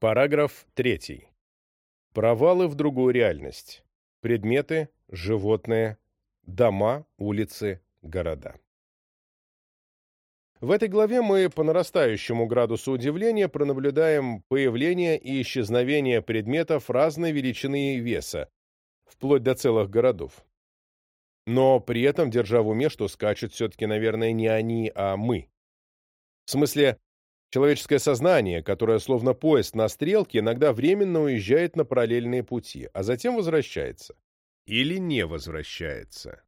Параграф 3. Провалы в другую реальность. Предметы, животные, дома, улицы, города. В этой главе мы по нарастающему градусу удивления пронаблюдаем появление и исчезновение предметов разной величины и веса, вплоть до целых городов. Но при этом держа в уме, что скачут все-таки, наверное, не они, а мы. В смысле, Человеческое сознание, которое словно поезд на стрелке, иногда временно уезжает на параллельные пути, а затем возвращается. Или не возвращается.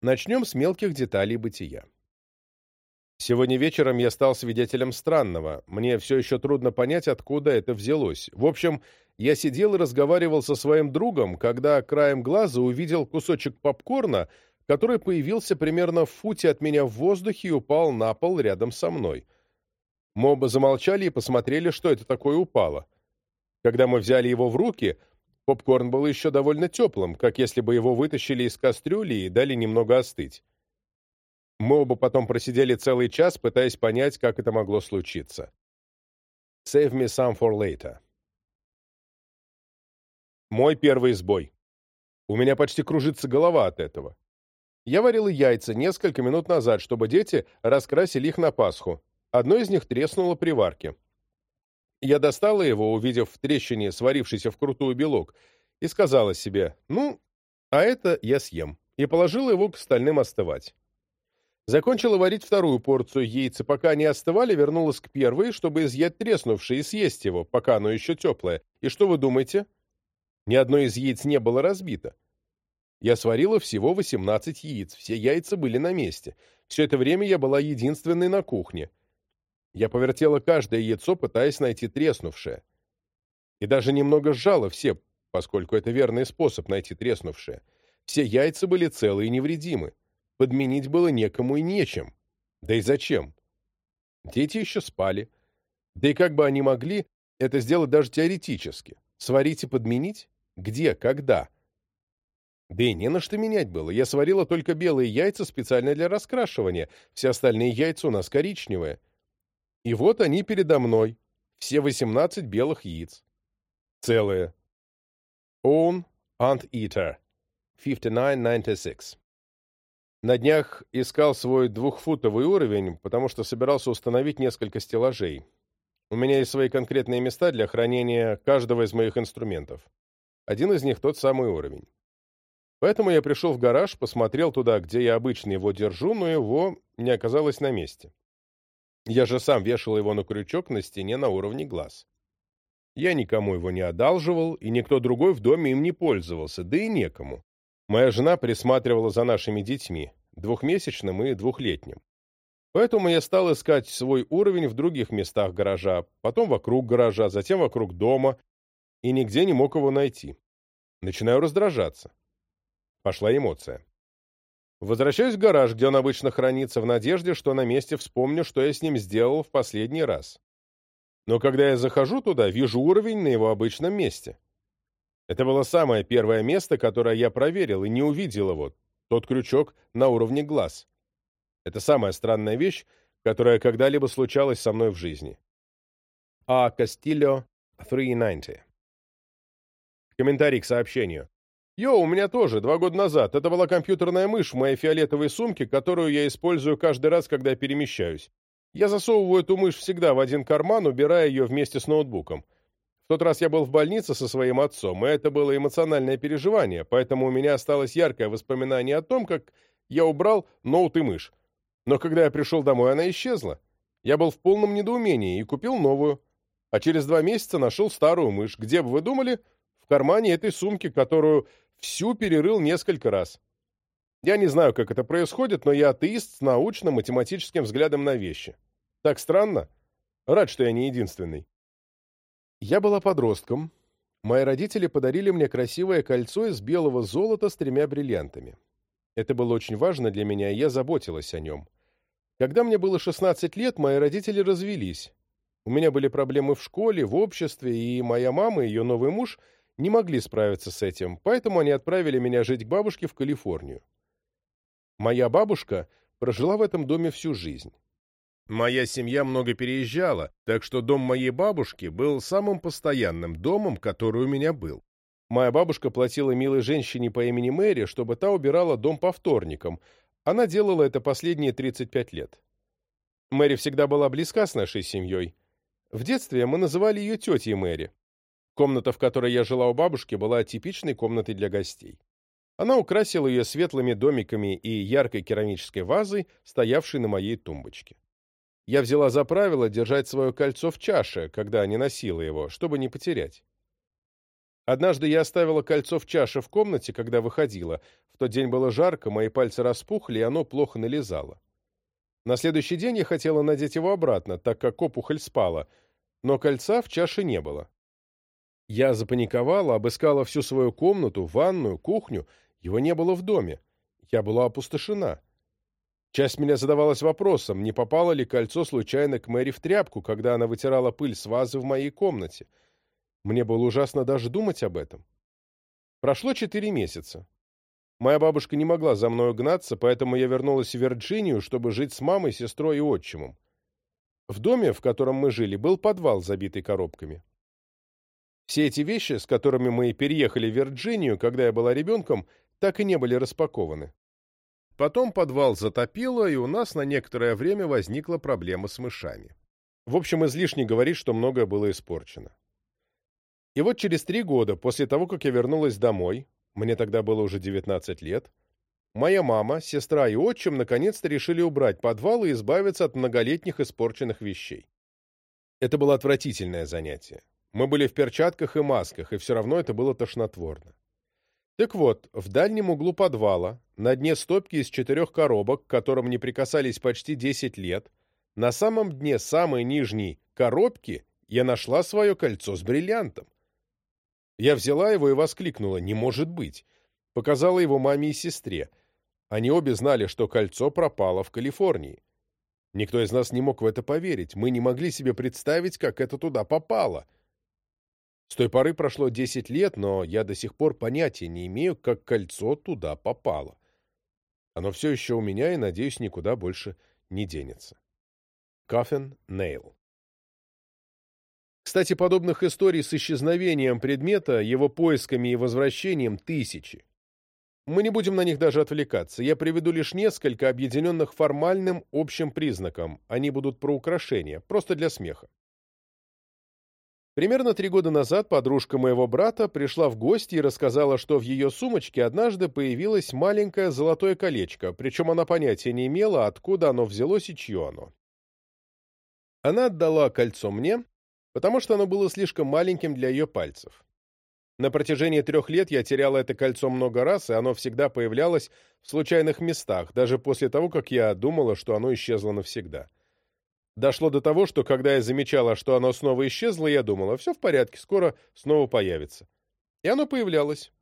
Начнем с мелких деталей бытия. Сегодня вечером я стал свидетелем странного. Мне все еще трудно понять, откуда это взялось. В общем, я сидел и разговаривал со своим другом, когда краем глаза увидел кусочек попкорна, который появился примерно в футе от меня в воздухе и упал на пол рядом со мной. Мы замолчали и посмотрели, что это такое упало. Когда мы взяли его в руки, попкорн был еще довольно теплым, как если бы его вытащили из кастрюли и дали немного остыть. Мы оба потом просидели целый час, пытаясь понять, как это могло случиться. Save me some for later. Мой первый сбой. У меня почти кружится голова от этого. Я варил яйца несколько минут назад, чтобы дети раскрасили их на Пасху. Одно из них треснуло при варке. Я достала его, увидев в трещине сварившийся вкрутую белок, и сказала себе, ну, а это я съем, и положила его к остальным остывать. Закончила варить вторую порцию яиц, пока они остывали, вернулась к первой, чтобы изъять треснувшее и съесть его, пока оно еще теплое. И что вы думаете? Ни одно из яиц не было разбито. Я сварила всего 18 яиц, все яйца были на месте. Все это время я была единственной на кухне. Я повертела каждое яйцо, пытаясь найти треснувшее. И даже немного сжала все, поскольку это верный способ найти треснувшее. Все яйца были целы и невредимы. Подменить было некому и нечем. Да и зачем? Дети еще спали. Да и как бы они могли это сделать даже теоретически? Сварить и подменить? Где? Когда? Да и не на что менять было. Я сварила только белые яйца специально для раскрашивания. Все остальные яйца у нас коричневые. И вот они передо мной, все 18 белых яиц. Целые. Own Ant Eater, 5996. На днях искал свой двухфутовый уровень, потому что собирался установить несколько стеллажей. У меня есть свои конкретные места для хранения каждого из моих инструментов. Один из них тот самый уровень. Поэтому я пришел в гараж, посмотрел туда, где я обычно его держу, но его не оказалось на месте. Я же сам вешал его на крючок на стене на уровне глаз. Я никому его не одалживал, и никто другой в доме им не пользовался, да и некому. Моя жена присматривала за нашими детьми, двухмесячным и двухлетним. Поэтому я стал искать свой уровень в других местах гаража, потом вокруг гаража, затем вокруг дома, и нигде не мог его найти. Начинаю раздражаться. Пошла эмоция. Возвращаюсь в гараж, где он обычно хранится, в надежде, что на месте вспомню, что я с ним сделал в последний раз. Но когда я захожу туда, вижу уровень на его обычном месте. Это было самое первое место, которое я проверил, и не увидел его, тот крючок на уровне глаз. Это самая странная вещь, которая когда-либо случалась со мной в жизни. А. Кастильо 390. Комментарий к сообщению. «Йо, у меня тоже, два года назад. Это была компьютерная мышь в моей фиолетовой сумке, которую я использую каждый раз, когда перемещаюсь. Я засовываю эту мышь всегда в один карман, убирая ее вместе с ноутбуком. В тот раз я был в больнице со своим отцом, и это было эмоциональное переживание, поэтому у меня осталось яркое воспоминание о том, как я убрал ноут и мышь. Но когда я пришел домой, она исчезла. Я был в полном недоумении и купил новую. А через два месяца нашел старую мышь. Где бы вы думали? В кармане этой сумки, которую всю перерыл несколько раз. Я не знаю, как это происходит, но я атеист с научно-математическим взглядом на вещи. Так странно? Рад, что я не единственный. Я была подростком. Мои родители подарили мне красивое кольцо из белого золота с тремя бриллиантами. Это было очень важно для меня, и я заботилась о нем. Когда мне было 16 лет, мои родители развелись. У меня были проблемы в школе, в обществе, и моя мама и ее новый муж – не могли справиться с этим, поэтому они отправили меня жить к бабушке в Калифорнию. Моя бабушка прожила в этом доме всю жизнь. Моя семья много переезжала, так что дом моей бабушки был самым постоянным домом, который у меня был. Моя бабушка платила милой женщине по имени Мэри, чтобы та убирала дом по вторникам. Она делала это последние 35 лет. Мэри всегда была близка с нашей семьей. В детстве мы называли ее тетей Мэри. Комната, в которой я жила у бабушки, была типичной комнатой для гостей. Она украсила ее светлыми домиками и яркой керамической вазой, стоявшей на моей тумбочке. Я взяла за правило держать свое кольцо в чаше, когда не носила его, чтобы не потерять. Однажды я оставила кольцо в чаше в комнате, когда выходила. В тот день было жарко, мои пальцы распухли, и оно плохо налезало. На следующий день я хотела надеть его обратно, так как опухоль спала, но кольца в чаше не было. Я запаниковала, обыскала всю свою комнату, ванную, кухню. Его не было в доме. Я была опустошена. Часть меня задавалась вопросом, не попало ли кольцо случайно к Мэри в тряпку, когда она вытирала пыль с вазы в моей комнате. Мне было ужасно даже думать об этом. Прошло четыре месяца. Моя бабушка не могла за мной гнаться, поэтому я вернулась в Вирджинию, чтобы жить с мамой, сестрой и отчимом. В доме, в котором мы жили, был подвал, забитый коробками. Все эти вещи, с которыми мы переехали в Вирджинию, когда я была ребенком, так и не были распакованы. Потом подвал затопило, и у нас на некоторое время возникла проблема с мышами. В общем, излишне говорить, что многое было испорчено. И вот через три года, после того, как я вернулась домой, мне тогда было уже 19 лет, моя мама, сестра и отчим наконец-то решили убрать подвал и избавиться от многолетних испорченных вещей. Это было отвратительное занятие. Мы были в перчатках и масках, и все равно это было тошнотворно. Так вот, в дальнем углу подвала, на дне стопки из четырех коробок, к которым не прикасались почти 10 лет, на самом дне самой нижней коробки я нашла свое кольцо с бриллиантом. Я взяла его и воскликнула «Не может быть!» Показала его маме и сестре. Они обе знали, что кольцо пропало в Калифорнии. Никто из нас не мог в это поверить. Мы не могли себе представить, как это туда попало. С той поры прошло десять лет, но я до сих пор понятия не имею, как кольцо туда попало. Оно все еще у меня и, надеюсь, никуда больше не денется. Coffin Nail кстати, подобных историй с исчезновением предмета, его поисками и возвращением тысячи. Мы не будем на них даже отвлекаться. Я приведу лишь несколько, объединенных формальным общим признаком. Они будут про украшения, просто для смеха. Примерно три года назад подружка моего брата пришла в гости и рассказала, что в ее сумочке однажды появилось маленькое золотое колечко, причем она понятия не имела, откуда оно взялось и чье оно. Она отдала кольцо мне, потому что оно было слишком маленьким для ее пальцев. На протяжении трех лет я теряла это кольцо много раз, и оно всегда появлялось в случайных местах, даже после того, как я думала, что оно исчезло навсегда. Дошло до того, что когда я замечала, что оно снова исчезло, я думала, все в порядке, скоро снова появится. И оно появлялось.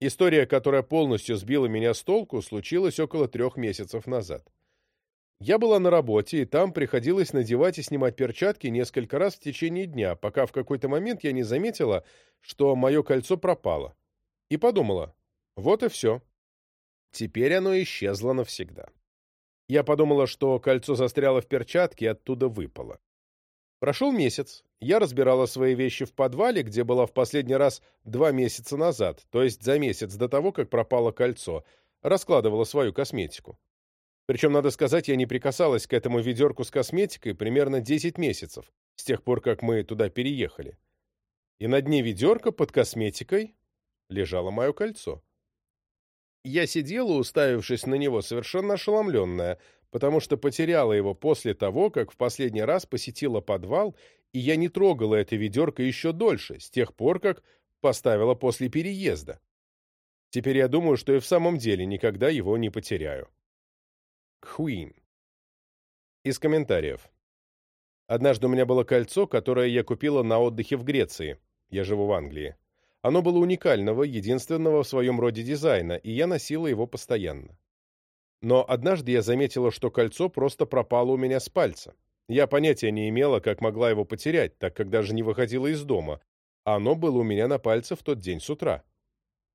История, которая полностью сбила меня с толку, случилась около трех месяцев назад. Я была на работе, и там приходилось надевать и снимать перчатки несколько раз в течение дня, пока в какой-то момент я не заметила, что мое кольцо пропало. И подумала, вот и все. Теперь оно исчезло навсегда. Я подумала, что кольцо застряло в перчатке и оттуда выпало. Прошел месяц. Я разбирала свои вещи в подвале, где была в последний раз два месяца назад, то есть за месяц до того, как пропало кольцо, раскладывала свою косметику. Причем, надо сказать, я не прикасалась к этому ведерку с косметикой примерно 10 месяцев, с тех пор, как мы туда переехали. И на дне ведерка под косметикой лежало мое кольцо. Я сидела, уставившись на него, совершенно ошеломленная, потому что потеряла его после того, как в последний раз посетила подвал, и я не трогала это ведерко еще дольше, с тех пор, как поставила после переезда. Теперь я думаю, что и в самом деле никогда его не потеряю. Queen. Из комментариев. Однажды у меня было кольцо, которое я купила на отдыхе в Греции. Я живу в Англии. Оно было уникального, единственного в своем роде дизайна, и я носила его постоянно. Но однажды я заметила, что кольцо просто пропало у меня с пальца. Я понятия не имела, как могла его потерять, так как даже не выходила из дома. Оно было у меня на пальце в тот день с утра.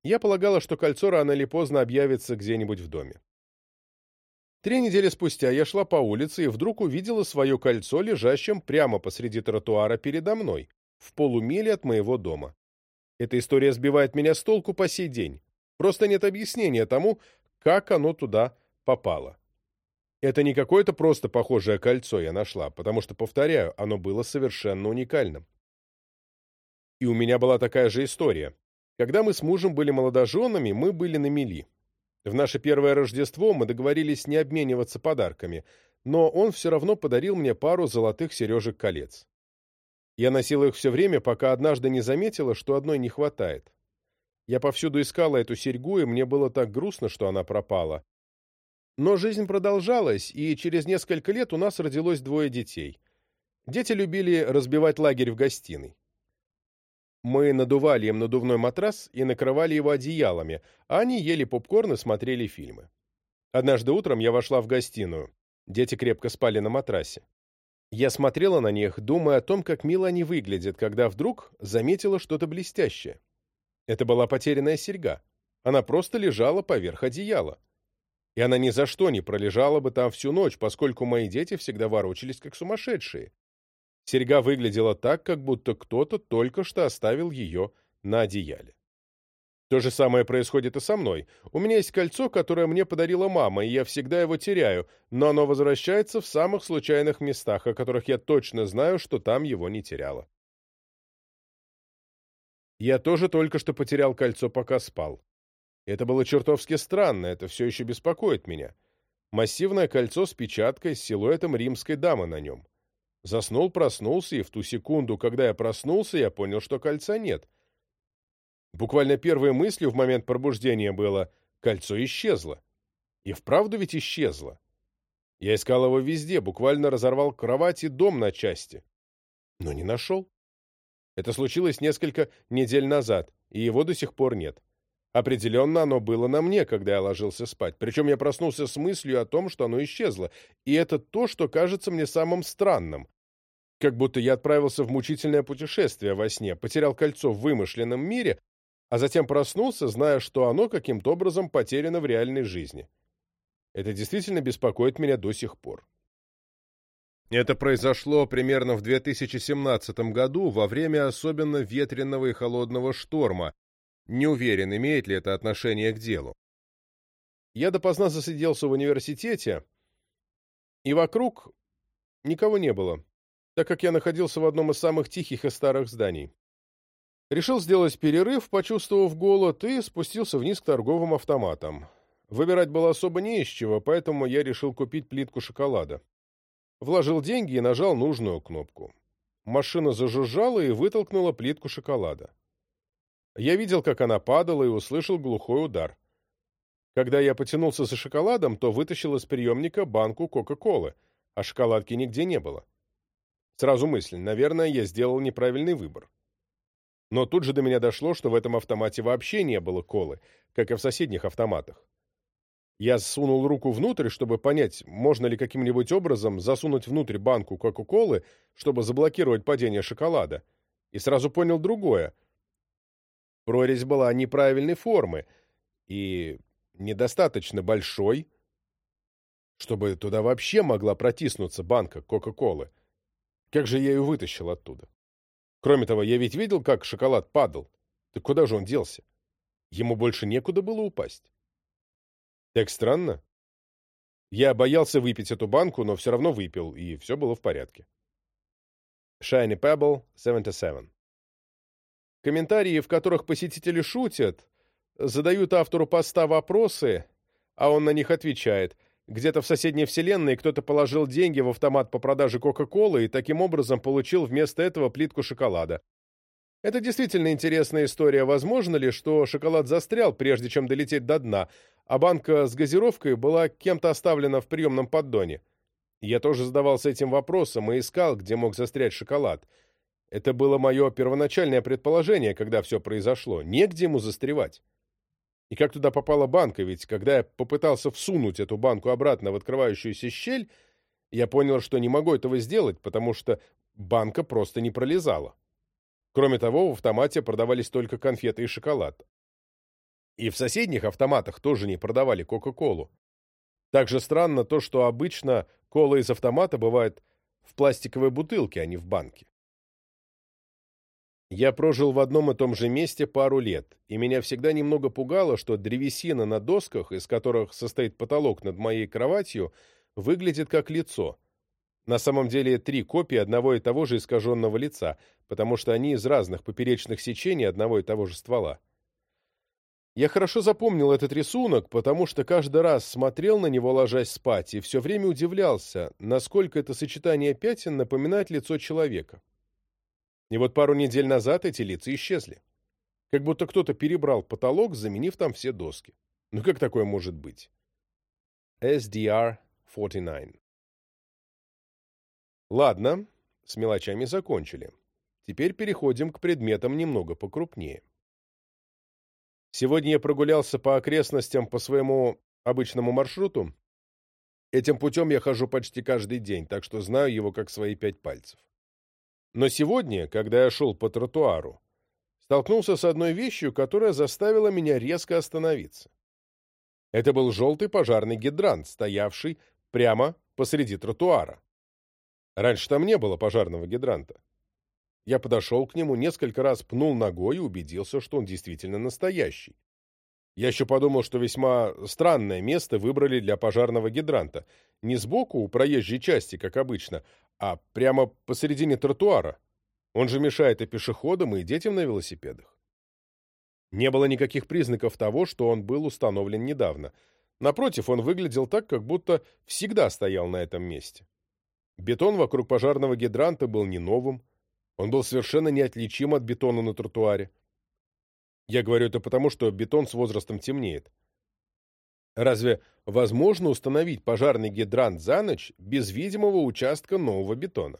Я полагала, что кольцо рано или поздно объявится где-нибудь в доме. Три недели спустя я шла по улице и вдруг увидела свое кольцо, лежащим прямо посреди тротуара передо мной, в полумиле от моего дома. Эта история сбивает меня с толку по сей день. Просто нет объяснения тому, как оно туда попало. Это не какое-то просто похожее кольцо я нашла, потому что, повторяю, оно было совершенно уникальным. И у меня была такая же история. Когда мы с мужем были молодоженами, мы были на мели. В наше первое Рождество мы договорились не обмениваться подарками, но он все равно подарил мне пару золотых сережек-колец. Я носила их все время, пока однажды не заметила, что одной не хватает. Я повсюду искала эту серьгу, и мне было так грустно, что она пропала. Но жизнь продолжалась, и через несколько лет у нас родилось двое детей. Дети любили разбивать лагерь в гостиной. Мы надували им надувной матрас и накрывали его одеялами, а они ели попкорн и смотрели фильмы. Однажды утром я вошла в гостиную. Дети крепко спали на матрасе. Я смотрела на них, думая о том, как мило они выглядят, когда вдруг заметила что-то блестящее. Это была потерянная серьга. Она просто лежала поверх одеяла. И она ни за что не пролежала бы там всю ночь, поскольку мои дети всегда ворочались как сумасшедшие. Серьга выглядела так, как будто кто-то только что оставил ее на одеяле. То же самое происходит и со мной. У меня есть кольцо, которое мне подарила мама, и я всегда его теряю, но оно возвращается в самых случайных местах, о которых я точно знаю, что там его не теряла. Я тоже только что потерял кольцо, пока спал. Это было чертовски странно, это все еще беспокоит меня. Массивное кольцо с печаткой с силуэтом римской дамы на нем. Заснул, проснулся, и в ту секунду, когда я проснулся, я понял, что кольца нет. Буквально первой мыслью в момент пробуждения было «кольцо исчезло». И вправду ведь исчезло. Я искал его везде, буквально разорвал кровать и дом на части. Но не нашел. Это случилось несколько недель назад, и его до сих пор нет. Определенно оно было на мне, когда я ложился спать. Причем я проснулся с мыслью о том, что оно исчезло. И это то, что кажется мне самым странным. Как будто я отправился в мучительное путешествие во сне, потерял кольцо в вымышленном мире, а затем проснулся, зная, что оно каким-то образом потеряно в реальной жизни. Это действительно беспокоит меня до сих пор. Это произошло примерно в 2017 году, во время особенно ветреного и холодного шторма, не уверен, имеет ли это отношение к делу. Я допоздна засиделся в университете, и вокруг никого не было, так как я находился в одном из самых тихих и старых зданий. Решил сделать перерыв, почувствовав голод, и спустился вниз к торговым автоматам. Выбирать было особо не из чего, поэтому я решил купить плитку шоколада. Вложил деньги и нажал нужную кнопку. Машина зажужжала и вытолкнула плитку шоколада. Я видел, как она падала, и услышал глухой удар. Когда я потянулся за шоколадом, то вытащил из приемника банку Кока-Колы, а шоколадки нигде не было. Сразу мысль, наверное, я сделал неправильный выбор. Но тут же до меня дошло, что в этом автомате вообще не было колы, как и в соседних автоматах. Я сунул руку внутрь, чтобы понять, можно ли каким-нибудь образом засунуть внутрь банку Кока-Колы, чтобы заблокировать падение шоколада, и сразу понял другое — Прорезь была неправильной формы и недостаточно большой, чтобы туда вообще могла протиснуться банка Кока-Колы. Как же я ее вытащил оттуда? Кроме того, я ведь видел, как шоколад падал. Так куда же он делся? Ему больше некуда было упасть. Так странно. Я боялся выпить эту банку, но все равно выпил, и все было в порядке. Shiny Pebble 77 Комментарии, в которых посетители шутят, задают автору поста вопросы, а он на них отвечает. Где-то в соседней вселенной кто-то положил деньги в автомат по продаже Кока-Колы и таким образом получил вместо этого плитку шоколада. Это действительно интересная история. Возможно ли, что шоколад застрял, прежде чем долететь до дна, а банка с газировкой была кем-то оставлена в приемном поддоне? Я тоже задавался этим вопросом и искал, где мог застрять шоколад. Это было мое первоначальное предположение, когда все произошло. Негде ему застревать. И как туда попала банка, ведь когда я попытался всунуть эту банку обратно в открывающуюся щель, я понял, что не могу этого сделать, потому что банка просто не пролезала. Кроме того, в автомате продавались только конфеты и шоколад. И в соседних автоматах тоже не продавали Кока-Колу. Также странно то, что обычно кола из автомата бывает в пластиковой бутылке, а не в банке. Я прожил в одном и том же месте пару лет, и меня всегда немного пугало, что древесина на досках, из которых состоит потолок над моей кроватью, выглядит как лицо. На самом деле три копии одного и того же искаженного лица, потому что они из разных поперечных сечений одного и того же ствола. Я хорошо запомнил этот рисунок, потому что каждый раз смотрел на него, ложась спать, и все время удивлялся, насколько это сочетание пятен напоминает лицо человека. И вот пару недель назад эти лица исчезли. Как будто кто-то перебрал потолок, заменив там все доски. Ну как такое может быть? SDR-49 Ладно, с мелочами закончили. Теперь переходим к предметам немного покрупнее. Сегодня я прогулялся по окрестностям по своему обычному маршруту. Этим путем я хожу почти каждый день, так что знаю его как свои пять пальцев. Но сегодня, когда я шел по тротуару, столкнулся с одной вещью, которая заставила меня резко остановиться. Это был желтый пожарный гидрант, стоявший прямо посреди тротуара. Раньше там не было пожарного гидранта. Я подошел к нему, несколько раз пнул ногой и убедился, что он действительно настоящий. Я еще подумал, что весьма странное место выбрали для пожарного гидранта. Не сбоку, у проезжей части, как обычно, а прямо посередине тротуара. Он же мешает и пешеходам, и детям на велосипедах. Не было никаких признаков того, что он был установлен недавно. Напротив, он выглядел так, как будто всегда стоял на этом месте. Бетон вокруг пожарного гидранта был не новым, он был совершенно неотличим от бетона на тротуаре. Я говорю это потому, что бетон с возрастом темнеет. Разве возможно установить пожарный гидрант за ночь без видимого участка нового бетона?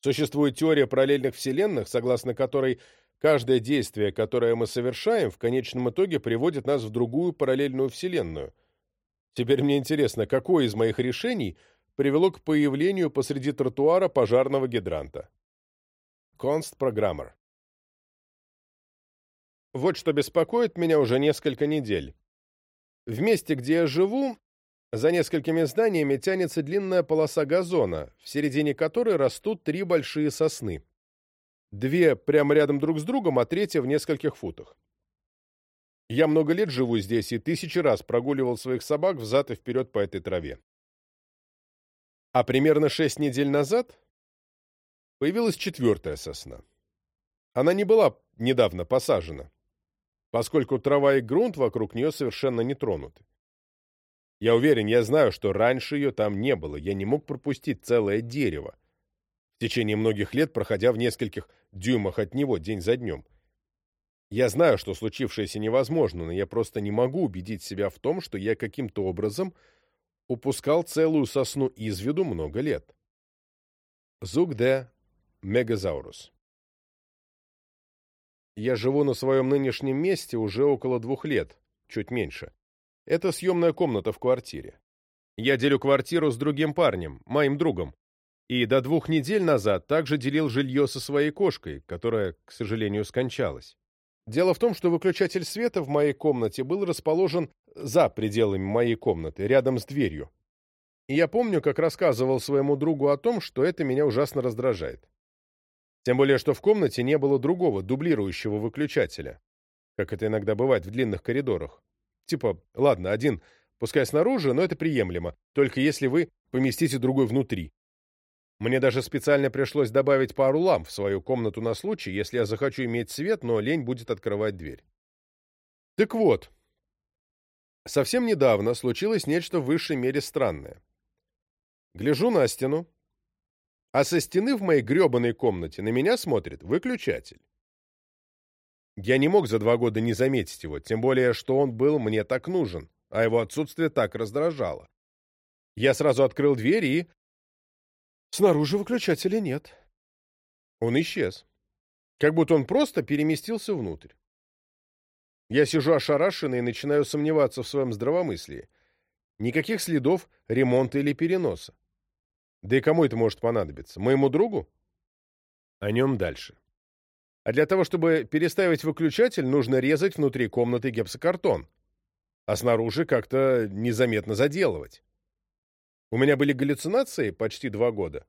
Существует теория параллельных вселенных, согласно которой каждое действие, которое мы совершаем, в конечном итоге приводит нас в другую параллельную вселенную. Теперь мне интересно, какое из моих решений привело к появлению посреди тротуара пожарного гидранта? Const Programmer вот что беспокоит меня уже несколько недель. В месте, где я живу, за несколькими зданиями тянется длинная полоса газона, в середине которой растут три большие сосны. Две прямо рядом друг с другом, а третья в нескольких футах. Я много лет живу здесь и тысячи раз прогуливал своих собак взад и вперед по этой траве. А примерно шесть недель назад появилась четвертая сосна. Она не была недавно посажена поскольку трава и грунт вокруг нее совершенно не тронуты. Я уверен, я знаю, что раньше ее там не было, я не мог пропустить целое дерево, в течение многих лет проходя в нескольких дюймах от него день за днем. Я знаю, что случившееся невозможно, но я просто не могу убедить себя в том, что я каким-то образом упускал целую сосну из виду много лет. Зуг де Мегазаурус я живу на своем нынешнем месте уже около двух лет, чуть меньше. Это съемная комната в квартире. Я делю квартиру с другим парнем, моим другом. И до двух недель назад также делил жилье со своей кошкой, которая, к сожалению, скончалась. Дело в том, что выключатель света в моей комнате был расположен за пределами моей комнаты, рядом с дверью. И я помню, как рассказывал своему другу о том, что это меня ужасно раздражает. Тем более, что в комнате не было другого, дублирующего выключателя, как это иногда бывает в длинных коридорах. Типа, ладно, один, пускай снаружи, но это приемлемо, только если вы поместите другой внутри. Мне даже специально пришлось добавить пару ламп в свою комнату на случай, если я захочу иметь свет, но лень будет открывать дверь. Так вот, совсем недавно случилось нечто в высшей мере странное. Гляжу на стену, а со стены в моей гребаной комнате на меня смотрит выключатель. Я не мог за два года не заметить его, тем более, что он был мне так нужен, а его отсутствие так раздражало. Я сразу открыл дверь и... Снаружи выключателя нет. Он исчез. Как будто он просто переместился внутрь. Я сижу ошарашенный и начинаю сомневаться в своем здравомыслии. Никаких следов ремонта или переноса. Да и кому это может понадобиться? Моему другу? О нем дальше. А для того, чтобы переставить выключатель, нужно резать внутри комнаты гипсокартон. а снаружи как-то незаметно заделывать. У меня были галлюцинации почти два года.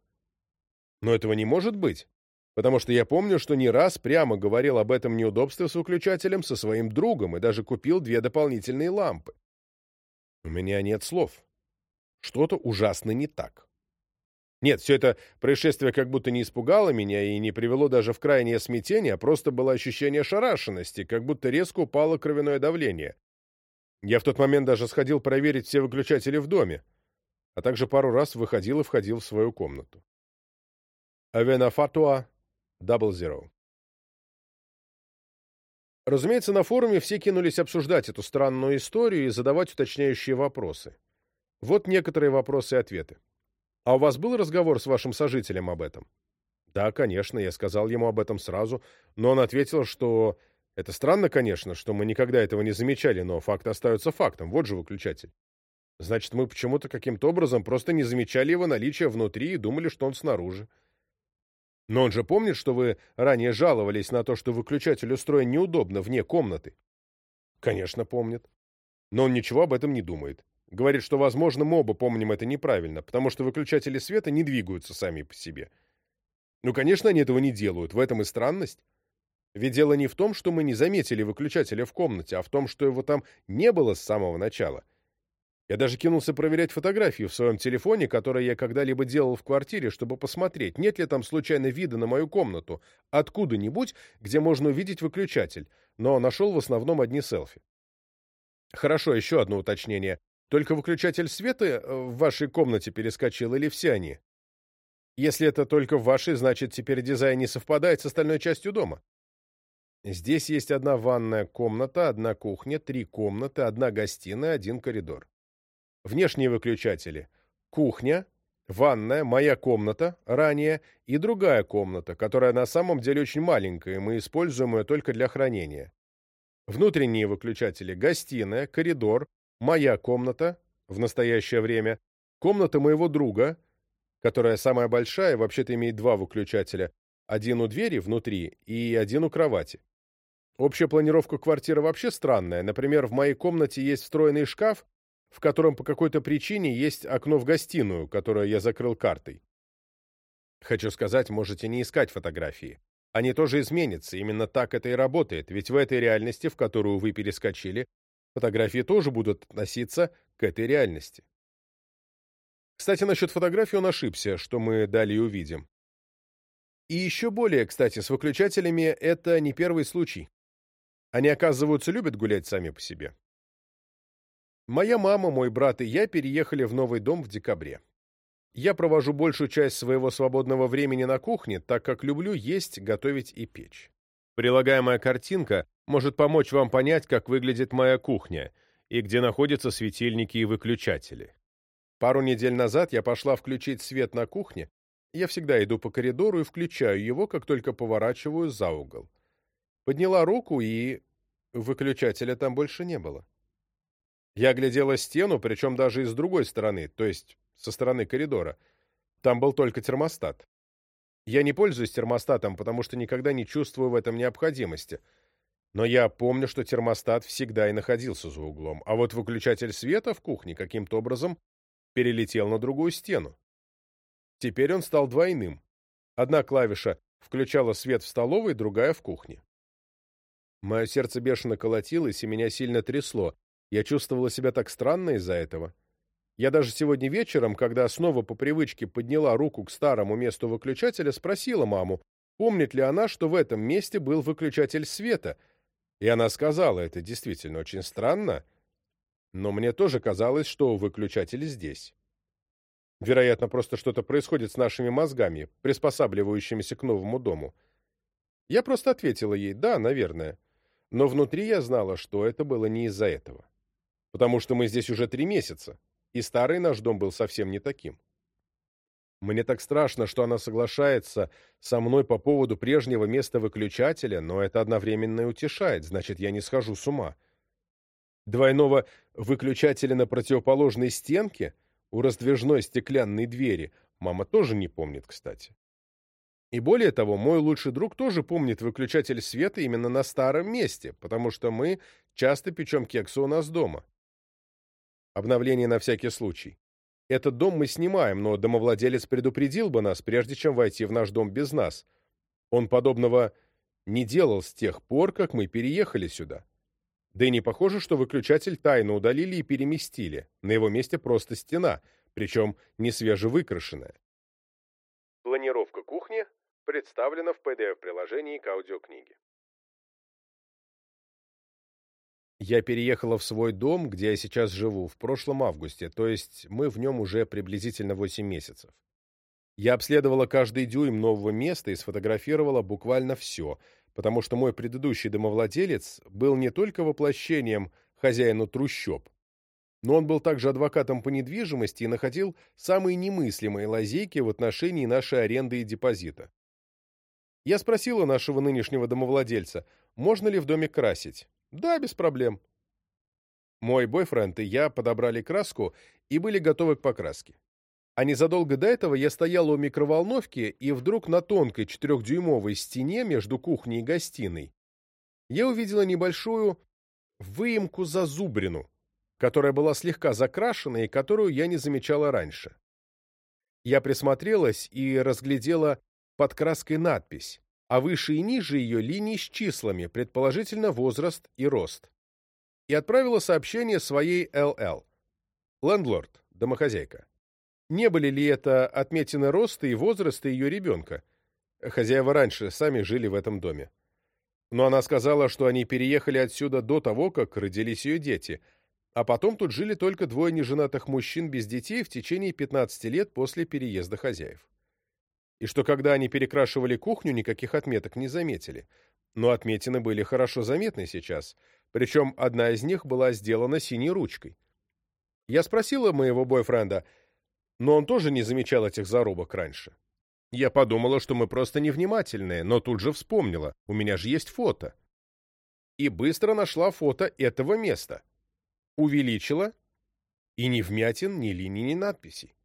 Но этого не может быть, потому что я помню, что не раз прямо говорил об этом неудобстве с выключателем со своим другом и даже купил две дополнительные лампы. У меня нет слов. Что-то ужасно не так. Нет, все это происшествие как будто не испугало меня и не привело даже в крайнее смятение, а просто было ощущение шарашенности, как будто резко упало кровяное давление. Я в тот момент даже сходил проверить все выключатели в доме, а также пару раз выходил и входил в свою комнату. Авена Фатуа, Double Zero. Разумеется, на форуме все кинулись обсуждать эту странную историю и задавать уточняющие вопросы. Вот некоторые вопросы и ответы. А у вас был разговор с вашим сожителем об этом? Да, конечно, я сказал ему об этом сразу, но он ответил, что это странно, конечно, что мы никогда этого не замечали, но факт остается фактом. Вот же выключатель. Значит, мы почему-то каким-то образом просто не замечали его наличия внутри и думали, что он снаружи. Но он же помнит, что вы ранее жаловались на то, что выключатель устроен неудобно вне комнаты. Конечно, помнит. Но он ничего об этом не думает. Говорит, что, возможно, мы оба помним это неправильно, потому что выключатели света не двигаются сами по себе. Ну, конечно, они этого не делают, в этом и странность. Ведь дело не в том, что мы не заметили выключателя в комнате, а в том, что его там не было с самого начала. Я даже кинулся проверять фотографию в своем телефоне, которую я когда-либо делал в квартире, чтобы посмотреть, нет ли там случайно вида на мою комнату, откуда-нибудь, где можно увидеть выключатель, но нашел в основном одни селфи. Хорошо, еще одно уточнение. Только выключатель света э, в вашей комнате перескочил или все они? Если это только в вашей, значит, теперь дизайн не совпадает с остальной частью дома. Здесь есть одна ванная комната, одна кухня, три комнаты, одна гостиная, один коридор. Внешние выключатели. Кухня, ванная, моя комната, ранее, и другая комната, которая на самом деле очень маленькая, и мы используем ее только для хранения. Внутренние выключатели. Гостиная, коридор, моя комната в настоящее время, комната моего друга, которая самая большая, вообще-то имеет два выключателя, один у двери внутри и один у кровати. Общая планировка квартиры вообще странная. Например, в моей комнате есть встроенный шкаф, в котором по какой-то причине есть окно в гостиную, которое я закрыл картой. Хочу сказать, можете не искать фотографии. Они тоже изменятся, именно так это и работает, ведь в этой реальности, в которую вы перескочили, Фотографии тоже будут относиться к этой реальности. Кстати, насчет фотографий он ошибся, что мы далее увидим. И еще более, кстати, с выключателями это не первый случай. Они, оказывается, любят гулять сами по себе. Моя мама, мой брат и я переехали в новый дом в декабре. Я провожу большую часть своего свободного времени на кухне, так как люблю есть, готовить и печь. Прилагаемая картинка может помочь вам понять, как выглядит моя кухня и где находятся светильники и выключатели. Пару недель назад я пошла включить свет на кухне. Я всегда иду по коридору и включаю его, как только поворачиваю за угол. Подняла руку, и выключателя там больше не было. Я глядела стену, причем даже и с другой стороны, то есть со стороны коридора. Там был только термостат. Я не пользуюсь термостатом, потому что никогда не чувствую в этом необходимости. Но я помню, что термостат всегда и находился за углом, а вот выключатель света в кухне каким-то образом перелетел на другую стену. Теперь он стал двойным. Одна клавиша включала свет в столовой, другая — в кухне. Мое сердце бешено колотилось, и меня сильно трясло. Я чувствовала себя так странно из-за этого. Я даже сегодня вечером, когда снова по привычке подняла руку к старому месту выключателя, спросила маму, помнит ли она, что в этом месте был выключатель света. И она сказала, это действительно очень странно, но мне тоже казалось, что выключатель здесь. Вероятно, просто что-то происходит с нашими мозгами, приспосабливающимися к новому дому. Я просто ответила ей «да, наверное». Но внутри я знала, что это было не из-за этого. Потому что мы здесь уже три месяца и старый наш дом был совсем не таким. Мне так страшно, что она соглашается со мной по поводу прежнего места выключателя, но это одновременно и утешает, значит, я не схожу с ума. Двойного выключателя на противоположной стенке у раздвижной стеклянной двери мама тоже не помнит, кстати. И более того, мой лучший друг тоже помнит выключатель света именно на старом месте, потому что мы часто печем кексы у нас дома. Обновление на всякий случай. Этот дом мы снимаем, но домовладелец предупредил бы нас, прежде чем войти в наш дом без нас. Он подобного не делал с тех пор, как мы переехали сюда. Да и не похоже, что выключатель тайно удалили и переместили. На его месте просто стена, причем не свежевыкрашенная. Планировка кухни представлена в PDF-приложении к аудиокниге. Я переехала в свой дом, где я сейчас живу, в прошлом августе, то есть мы в нем уже приблизительно 8 месяцев. Я обследовала каждый дюйм нового места и сфотографировала буквально все, потому что мой предыдущий домовладелец был не только воплощением хозяину трущоб, но он был также адвокатом по недвижимости и находил самые немыслимые лазейки в отношении нашей аренды и депозита. Я спросила нашего нынешнего домовладельца, можно ли в доме красить. Да, без проблем. Мой бойфренд и я подобрали краску и были готовы к покраске. А незадолго до этого я стояла у микроволновки, и вдруг на тонкой четырехдюймовой стене между кухней и гостиной я увидела небольшую выемку-зазубрину, которая была слегка закрашена и которую я не замечала раньше. Я присмотрелась и разглядела под краской надпись а выше и ниже ее линии с числами, предположительно возраст и рост. И отправила сообщение своей ЛЛ. Лендлорд, домохозяйка. Не были ли это отметины роста и возраста ее ребенка? Хозяева раньше сами жили в этом доме. Но она сказала, что они переехали отсюда до того, как родились ее дети, а потом тут жили только двое неженатых мужчин без детей в течение 15 лет после переезда хозяев и что когда они перекрашивали кухню, никаких отметок не заметили. Но отметины были хорошо заметны сейчас, причем одна из них была сделана синей ручкой. Я спросила моего бойфренда, но он тоже не замечал этих зарубок раньше. Я подумала, что мы просто невнимательные, но тут же вспомнила, у меня же есть фото. И быстро нашла фото этого места. Увеличила, и ни вмятин, ни линий, ни надписей.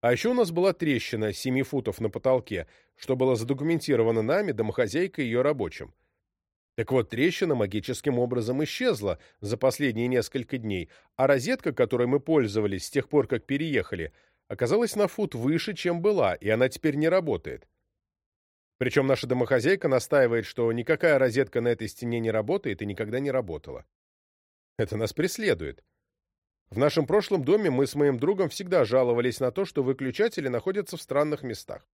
А еще у нас была трещина 7 футов на потолке, что было задокументировано нами, домохозяйкой и ее рабочим. Так вот, трещина магическим образом исчезла за последние несколько дней, а розетка, которой мы пользовались с тех пор, как переехали, оказалась на фут выше, чем была, и она теперь не работает. Причем наша домохозяйка настаивает, что никакая розетка на этой стене не работает и никогда не работала. Это нас преследует. В нашем прошлом доме мы с моим другом всегда жаловались на то, что выключатели находятся в странных местах.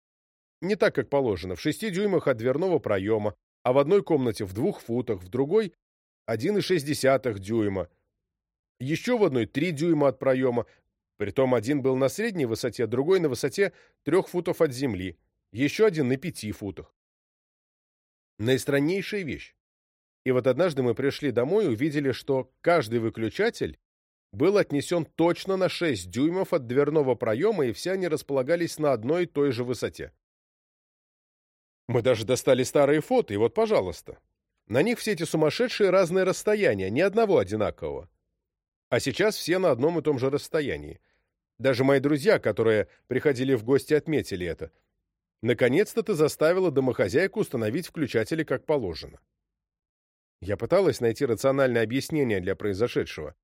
Не так, как положено, в шести дюймах от дверного проема, а в одной комнате в двух футах, в другой — 1,6 дюйма, еще в одной — 3 дюйма от проема, притом один был на средней высоте, другой на высоте 3 футов от земли, еще один на 5 футах. Наистраннейшая вещь. И вот однажды мы пришли домой и увидели, что каждый выключатель был отнесен точно на 6 дюймов от дверного проема, и все они располагались на одной и той же высоте. Мы даже достали старые фото, и вот, пожалуйста. На них все эти сумасшедшие разные расстояния, ни одного одинакового. А сейчас все на одном и том же расстоянии. Даже мои друзья, которые приходили в гости, отметили это. Наконец-то ты заставила домохозяйку установить включатели как положено. Я пыталась найти рациональное объяснение для произошедшего.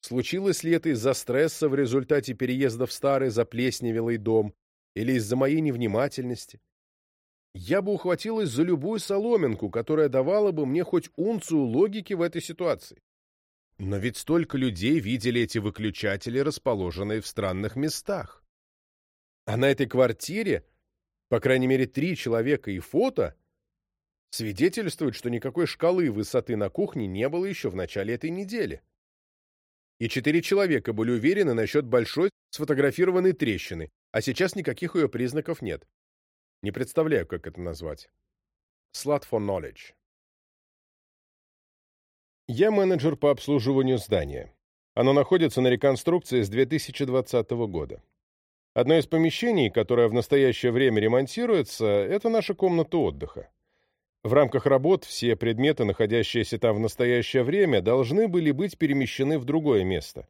Случилось ли это из-за стресса в результате переезда в старый заплесневелый дом или из-за моей невнимательности? Я бы ухватилась за любую соломинку, которая давала бы мне хоть унцию логики в этой ситуации. Но ведь столько людей видели эти выключатели, расположенные в странных местах. А на этой квартире, по крайней мере, три человека и фото свидетельствуют, что никакой шкалы высоты на кухне не было еще в начале этой недели и четыре человека были уверены насчет большой сфотографированной трещины, а сейчас никаких ее признаков нет. Не представляю, как это назвать. Slut for knowledge. Я менеджер по обслуживанию здания. Оно находится на реконструкции с 2020 года. Одно из помещений, которое в настоящее время ремонтируется, это наша комната отдыха. В рамках работ все предметы, находящиеся там в настоящее время, должны были быть перемещены в другое место.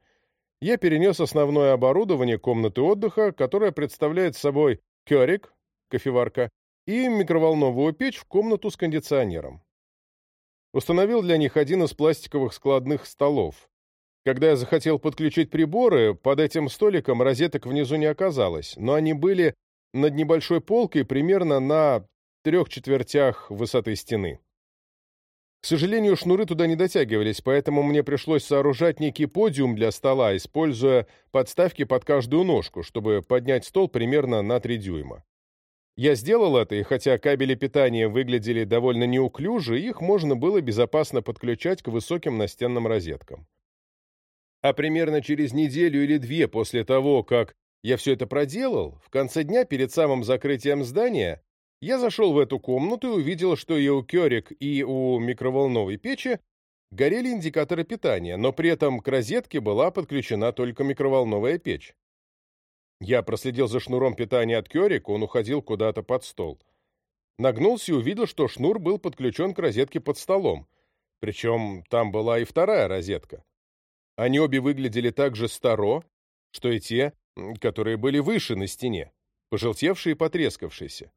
Я перенес основное оборудование комнаты отдыха, которое представляет собой кёрик, кофеварка, и микроволновую печь в комнату с кондиционером. Установил для них один из пластиковых складных столов. Когда я захотел подключить приборы, под этим столиком розеток внизу не оказалось, но они были над небольшой полкой примерно на трех четвертях высоты стены. К сожалению, шнуры туда не дотягивались, поэтому мне пришлось сооружать некий подиум для стола, используя подставки под каждую ножку, чтобы поднять стол примерно на 3 дюйма. Я сделал это, и хотя кабели питания выглядели довольно неуклюже, их можно было безопасно подключать к высоким настенным розеткам. А примерно через неделю или две после того, как я все это проделал, в конце дня перед самым закрытием здания я зашел в эту комнату и увидел, что и у Кёрик, и у микроволновой печи горели индикаторы питания, но при этом к розетке была подключена только микроволновая печь. Я проследил за шнуром питания от Кёрик, он уходил куда-то под стол. Нагнулся и увидел, что шнур был подключен к розетке под столом. Причем там была и вторая розетка. Они обе выглядели так же старо, что и те, которые были выше на стене, пожелтевшие и потрескавшиеся.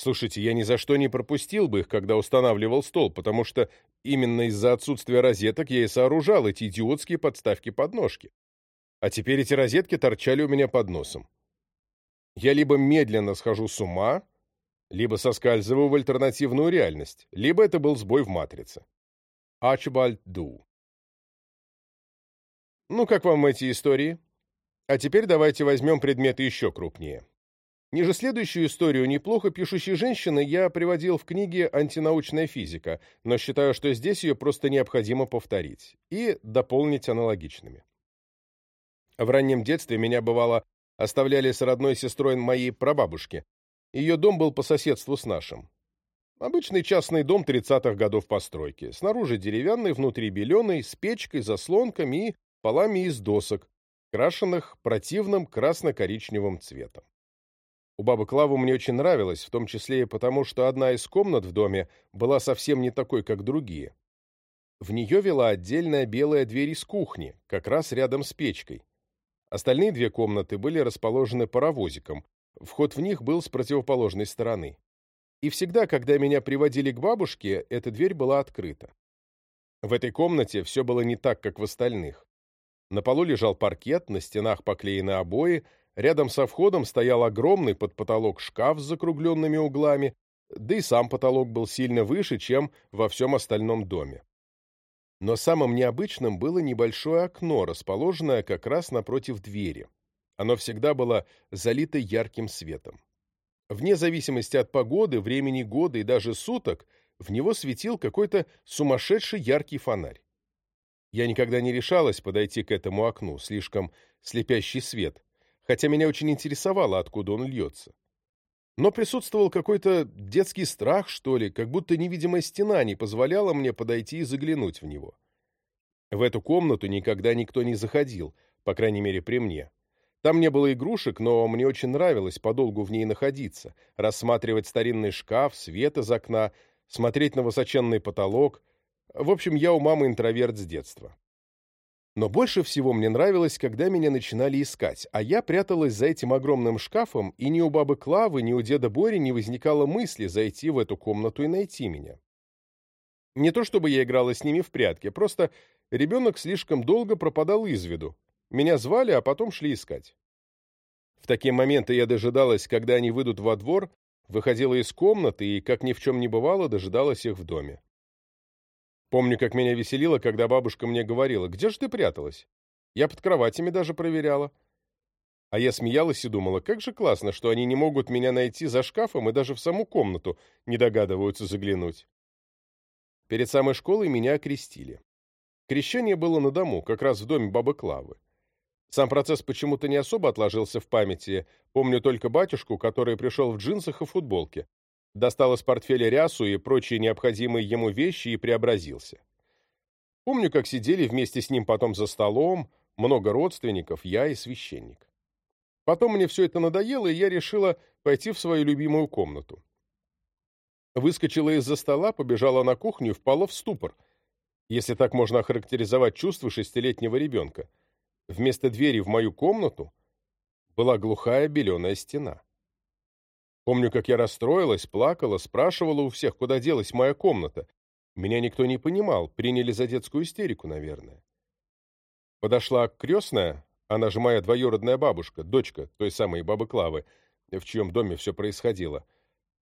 Слушайте, я ни за что не пропустил бы их, когда устанавливал стол, потому что именно из-за отсутствия розеток я и сооружал эти идиотские подставки-подножки. А теперь эти розетки торчали у меня под носом. Я либо медленно схожу с ума, либо соскальзываю в альтернативную реальность, либо это был сбой в матрице. Арчибальд Ду. Ну, как вам эти истории? А теперь давайте возьмем предметы еще крупнее. Ниже следующую историю неплохо пишущей женщины я приводил в книге «Антинаучная физика», но считаю, что здесь ее просто необходимо повторить и дополнить аналогичными. В раннем детстве меня, бывало, оставляли с родной сестрой моей прабабушки. Ее дом был по соседству с нашим. Обычный частный дом 30-х годов постройки. Снаружи деревянный, внутри беленый, с печкой, заслонками и полами из досок, крашенных противным красно-коричневым цветом. У бабы Клавы мне очень нравилось, в том числе и потому, что одна из комнат в доме была совсем не такой, как другие. В нее вела отдельная белая дверь из кухни, как раз рядом с печкой. Остальные две комнаты были расположены паровозиком, вход в них был с противоположной стороны. И всегда, когда меня приводили к бабушке, эта дверь была открыта. В этой комнате все было не так, как в остальных. На полу лежал паркет, на стенах поклеены обои, Рядом со входом стоял огромный под потолок шкаф с закругленными углами, да и сам потолок был сильно выше, чем во всем остальном доме. Но самым необычным было небольшое окно, расположенное как раз напротив двери. Оно всегда было залито ярким светом. Вне зависимости от погоды, времени года и даже суток, в него светил какой-то сумасшедший яркий фонарь. Я никогда не решалась подойти к этому окну, слишком слепящий свет, хотя меня очень интересовало, откуда он льется. Но присутствовал какой-то детский страх, что ли, как будто невидимая стена не позволяла мне подойти и заглянуть в него. В эту комнату никогда никто не заходил, по крайней мере, при мне. Там не было игрушек, но мне очень нравилось подолгу в ней находиться, рассматривать старинный шкаф, свет из окна, смотреть на высоченный потолок. В общем, я у мамы интроверт с детства. Но больше всего мне нравилось, когда меня начинали искать, а я пряталась за этим огромным шкафом, и ни у бабы Клавы, ни у деда Бори не возникало мысли зайти в эту комнату и найти меня. Не то чтобы я играла с ними в прятки, просто ребенок слишком долго пропадал из виду. Меня звали, а потом шли искать. В такие моменты я дожидалась, когда они выйдут во двор, выходила из комнаты и, как ни в чем не бывало, дожидалась их в доме. Помню, как меня веселило, когда бабушка мне говорила, где же ты пряталась? Я под кроватями даже проверяла. А я смеялась и думала, как же классно, что они не могут меня найти за шкафом и даже в саму комнату не догадываются заглянуть. Перед самой школой меня окрестили. Крещение было на дому, как раз в доме бабы Клавы. Сам процесс почему-то не особо отложился в памяти, помню только батюшку, который пришел в джинсах и футболке достал из портфеля рясу и прочие необходимые ему вещи и преобразился. Помню, как сидели вместе с ним потом за столом, много родственников, я и священник. Потом мне все это надоело, и я решила пойти в свою любимую комнату. Выскочила из-за стола, побежала на кухню и впала в ступор, если так можно охарактеризовать чувство шестилетнего ребенка. Вместо двери в мою комнату была глухая беленая стена. Помню, как я расстроилась, плакала, спрашивала у всех, куда делась моя комната. Меня никто не понимал, приняли за детскую истерику, наверное. Подошла крестная, она же моя двоюродная бабушка, дочка той самой бабы Клавы, в чьем доме все происходило,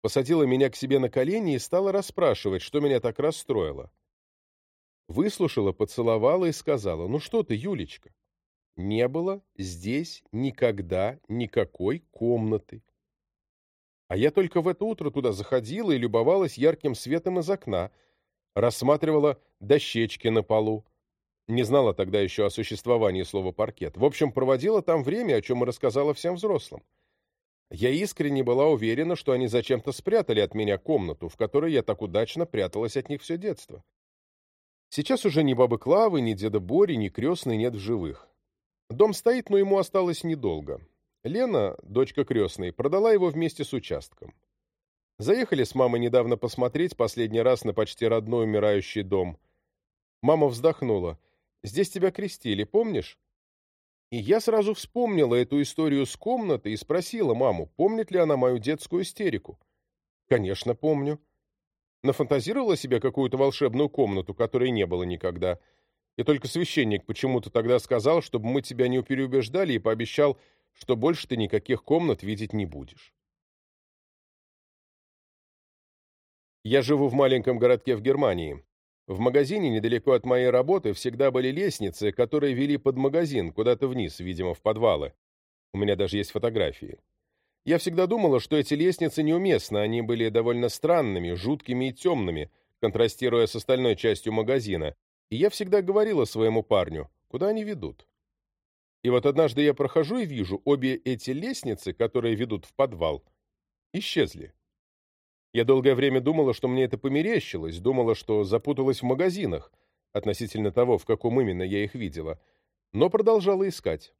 посадила меня к себе на колени и стала расспрашивать, что меня так расстроило. Выслушала, поцеловала и сказала, «Ну что ты, Юлечка, не было здесь никогда никакой комнаты. А я только в это утро туда заходила и любовалась ярким светом из окна, рассматривала дощечки на полу. Не знала тогда еще о существовании слова «паркет». В общем, проводила там время, о чем и рассказала всем взрослым. Я искренне была уверена, что они зачем-то спрятали от меня комнату, в которой я так удачно пряталась от них все детство. Сейчас уже ни бабы Клавы, ни деда Бори, ни крестной нет в живых. Дом стоит, но ему осталось недолго. Лена, дочка крестной, продала его вместе с участком. Заехали с мамой недавно посмотреть последний раз на почти родной умирающий дом. Мама вздохнула. «Здесь тебя крестили, помнишь?» И я сразу вспомнила эту историю с комнатой и спросила маму, помнит ли она мою детскую истерику. «Конечно, помню». Нафантазировала себе какую-то волшебную комнату, которой не было никогда — и только священник почему-то тогда сказал, чтобы мы тебя не переубеждали, и пообещал, что больше ты никаких комнат видеть не будешь. Я живу в маленьком городке в Германии. В магазине недалеко от моей работы всегда были лестницы, которые вели под магазин, куда-то вниз, видимо, в подвалы. У меня даже есть фотографии. Я всегда думала, что эти лестницы неуместны, они были довольно странными, жуткими и темными, контрастируя с остальной частью магазина, и я всегда говорила своему парню, куда они ведут. И вот однажды я прохожу и вижу, обе эти лестницы, которые ведут в подвал, исчезли. Я долгое время думала, что мне это померещилось, думала, что запуталась в магазинах, относительно того, в каком именно я их видела, но продолжала искать.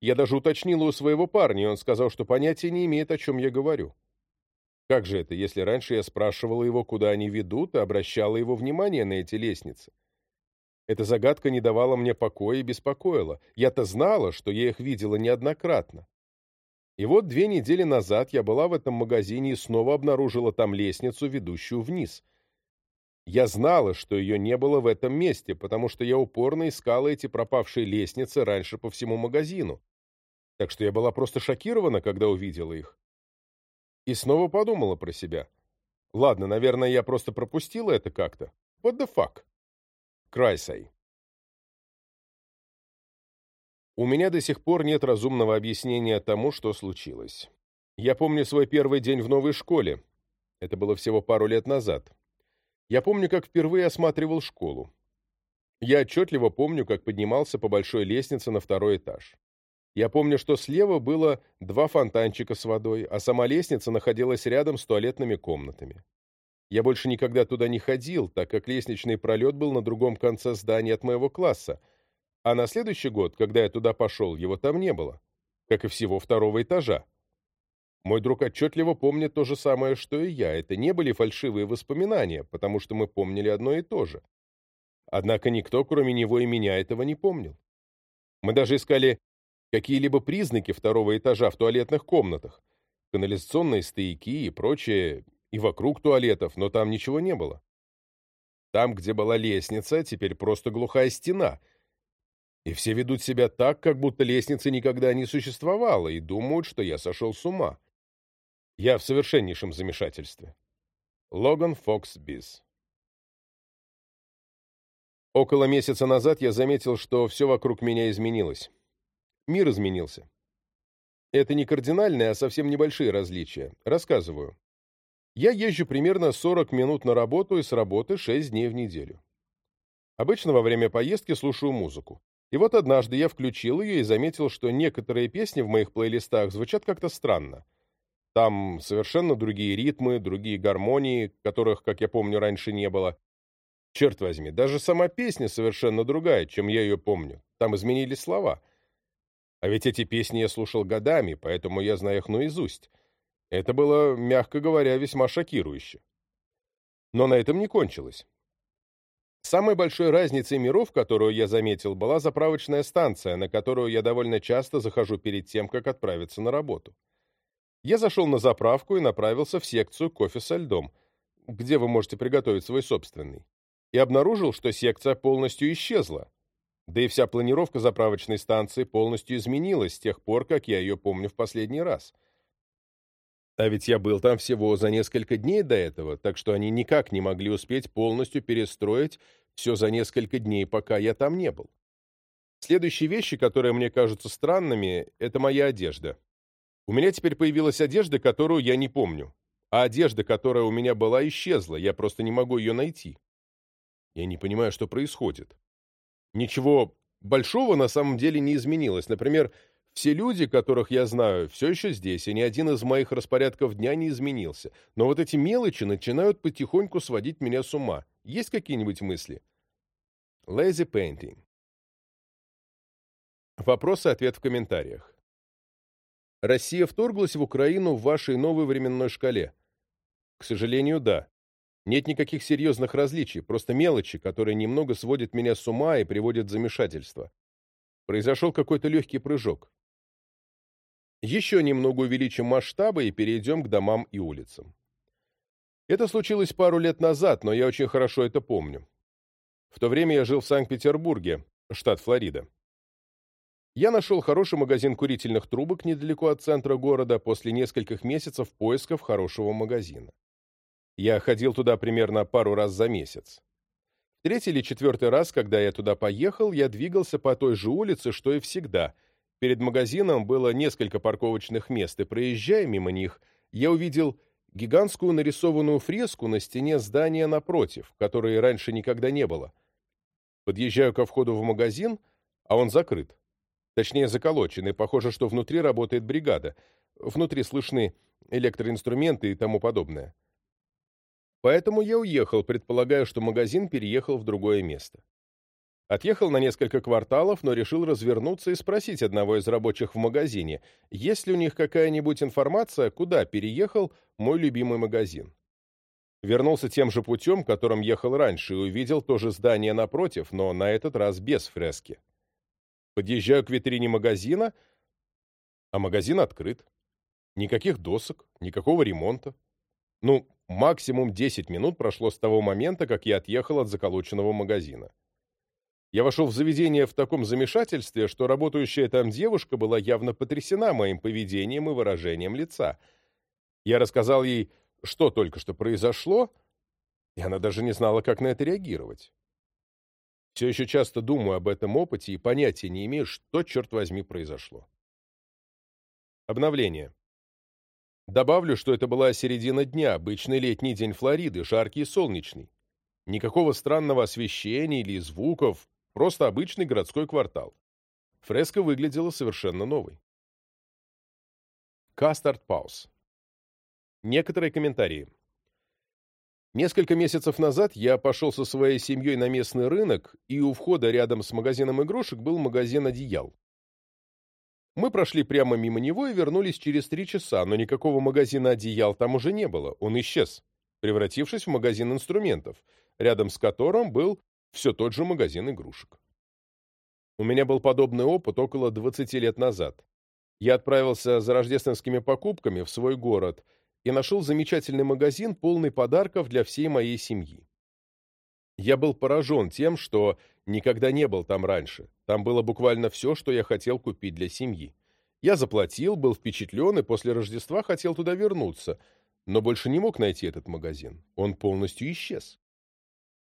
Я даже уточнила у своего парня, и он сказал, что понятия не имеет, о чем я говорю. Как же это, если раньше я спрашивала его, куда они ведут, и обращала его внимание на эти лестницы? Эта загадка не давала мне покоя и беспокоила. Я-то знала, что я их видела неоднократно. И вот две недели назад я была в этом магазине и снова обнаружила там лестницу, ведущую вниз. Я знала, что ее не было в этом месте, потому что я упорно искала эти пропавшие лестницы раньше по всему магазину. Так что я была просто шокирована, когда увидела их. И снова подумала про себя. Ладно, наверное, я просто пропустила это как-то. What the fuck? Крайсай. У меня до сих пор нет разумного объяснения тому, что случилось. Я помню свой первый день в новой школе. Это было всего пару лет назад. Я помню, как впервые осматривал школу. Я отчетливо помню, как поднимался по большой лестнице на второй этаж. Я помню, что слева было два фонтанчика с водой, а сама лестница находилась рядом с туалетными комнатами. Я больше никогда туда не ходил, так как лестничный пролет был на другом конце здания от моего класса, а на следующий год, когда я туда пошел, его там не было, как и всего второго этажа. Мой друг отчетливо помнит то же самое, что и я. Это не были фальшивые воспоминания, потому что мы помнили одно и то же. Однако никто, кроме него и меня, этого не помнил. Мы даже искали какие-либо признаки второго этажа в туалетных комнатах, канализационные стояки и прочее, и вокруг туалетов, но там ничего не было. Там, где была лестница, теперь просто глухая стена. И все ведут себя так, как будто лестницы никогда не существовало, и думают, что я сошел с ума. Я в совершеннейшем замешательстве. Логан Фокс Биз Около месяца назад я заметил, что все вокруг меня изменилось. Мир изменился. Это не кардинальные, а совсем небольшие различия. Рассказываю. Я езжу примерно 40 минут на работу и с работы 6 дней в неделю. Обычно во время поездки слушаю музыку. И вот однажды я включил ее и заметил, что некоторые песни в моих плейлистах звучат как-то странно. Там совершенно другие ритмы, другие гармонии, которых, как я помню, раньше не было. Черт возьми, даже сама песня совершенно другая, чем я ее помню. Там изменились слова. А ведь эти песни я слушал годами, поэтому я знаю их наизусть. Это было, мягко говоря, весьма шокирующе. Но на этом не кончилось. Самой большой разницей миров, которую я заметил, была заправочная станция, на которую я довольно часто захожу перед тем, как отправиться на работу. Я зашел на заправку и направился в секцию кофе со льдом, где вы можете приготовить свой собственный, и обнаружил, что секция полностью исчезла. Да и вся планировка заправочной станции полностью изменилась с тех пор, как я ее помню в последний раз. А ведь я был там всего за несколько дней до этого, так что они никак не могли успеть полностью перестроить все за несколько дней, пока я там не был. Следующие вещи, которые мне кажутся странными, это моя одежда. У меня теперь появилась одежда, которую я не помню. А одежда, которая у меня была, исчезла, я просто не могу ее найти. Я не понимаю, что происходит. Ничего большого на самом деле не изменилось. Например, все люди, которых я знаю, все еще здесь, и ни один из моих распорядков дня не изменился. Но вот эти мелочи начинают потихоньку сводить меня с ума. Есть какие-нибудь мысли? Lazy painting. Вопрос и ответ в комментариях. Россия вторглась в Украину в вашей новой временной шкале? К сожалению, да. Нет никаких серьезных различий, просто мелочи, которые немного сводят меня с ума и приводят в замешательство. Произошел какой-то легкий прыжок. Еще немного увеличим масштабы и перейдем к домам и улицам. Это случилось пару лет назад, но я очень хорошо это помню. В то время я жил в Санкт-Петербурге, штат Флорида. Я нашел хороший магазин курительных трубок недалеко от центра города после нескольких месяцев поисков хорошего магазина. Я ходил туда примерно пару раз за месяц. Третий или четвертый раз, когда я туда поехал, я двигался по той же улице, что и всегда. Перед магазином было несколько парковочных мест, и проезжая мимо них, я увидел гигантскую нарисованную фреску на стене здания напротив, которой раньше никогда не было. Подъезжаю ко входу в магазин, а он закрыт. Точнее, заколочен, и похоже, что внутри работает бригада. Внутри слышны электроинструменты и тому подобное. Поэтому я уехал, предполагая, что магазин переехал в другое место. Отъехал на несколько кварталов, но решил развернуться и спросить одного из рабочих в магазине, есть ли у них какая-нибудь информация, куда переехал мой любимый магазин. Вернулся тем же путем, которым ехал раньше, и увидел то же здание напротив, но на этот раз без фрески. Подъезжаю к витрине магазина, а магазин открыт. Никаких досок, никакого ремонта. Ну, максимум 10 минут прошло с того момента, как я отъехал от заколоченного магазина. Я вошел в заведение в таком замешательстве, что работающая там девушка была явно потрясена моим поведением и выражением лица. Я рассказал ей, что только что произошло, и она даже не знала, как на это реагировать. Все еще часто думаю об этом опыте и понятия не имею, что, черт возьми, произошло. Обновление. Добавлю, что это была середина дня, обычный летний день Флориды, жаркий и солнечный. Никакого странного освещения или звуков, просто обычный городской квартал. Фреска выглядела совершенно новой. Кастард Паус. Некоторые комментарии. Несколько месяцев назад я пошел со своей семьей на местный рынок, и у входа рядом с магазином игрушек был магазин одеял. Мы прошли прямо мимо него и вернулись через три часа, но никакого магазина одеял там уже не было, он исчез, превратившись в магазин инструментов, рядом с которым был все тот же магазин игрушек. У меня был подобный опыт около 20 лет назад. Я отправился за рождественскими покупками в свой город – и нашел замечательный магазин, полный подарков для всей моей семьи. Я был поражен тем, что никогда не был там раньше. Там было буквально все, что я хотел купить для семьи. Я заплатил, был впечатлен и после Рождества хотел туда вернуться, но больше не мог найти этот магазин. Он полностью исчез.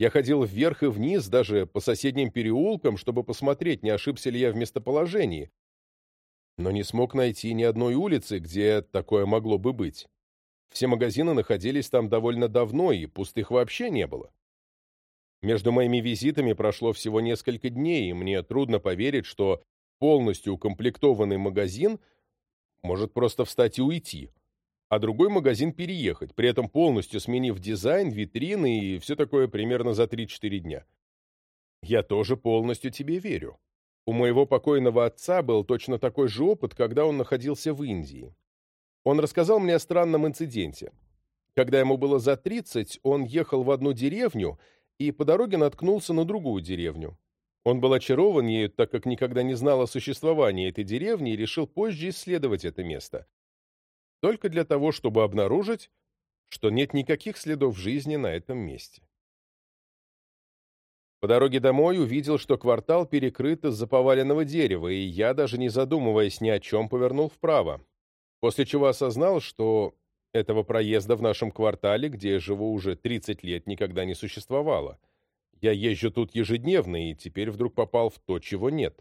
Я ходил вверх и вниз, даже по соседним переулкам, чтобы посмотреть, не ошибся ли я в местоположении, но не смог найти ни одной улицы, где такое могло бы быть. Все магазины находились там довольно давно, и пустых вообще не было. Между моими визитами прошло всего несколько дней, и мне трудно поверить, что полностью укомплектованный магазин может просто встать и уйти, а другой магазин переехать, при этом полностью сменив дизайн, витрины и все такое примерно за 3-4 дня. Я тоже полностью тебе верю. У моего покойного отца был точно такой же опыт, когда он находился в Индии. Он рассказал мне о странном инциденте. Когда ему было за 30, он ехал в одну деревню и по дороге наткнулся на другую деревню. Он был очарован ею, так как никогда не знал о существовании этой деревни и решил позже исследовать это место. Только для того, чтобы обнаружить, что нет никаких следов жизни на этом месте. По дороге домой увидел, что квартал перекрыт из-за поваленного дерева, и я, даже не задумываясь ни о чем, повернул вправо. После чего осознал, что этого проезда в нашем квартале, где я живу уже 30 лет, никогда не существовало. Я езжу тут ежедневно, и теперь вдруг попал в то, чего нет.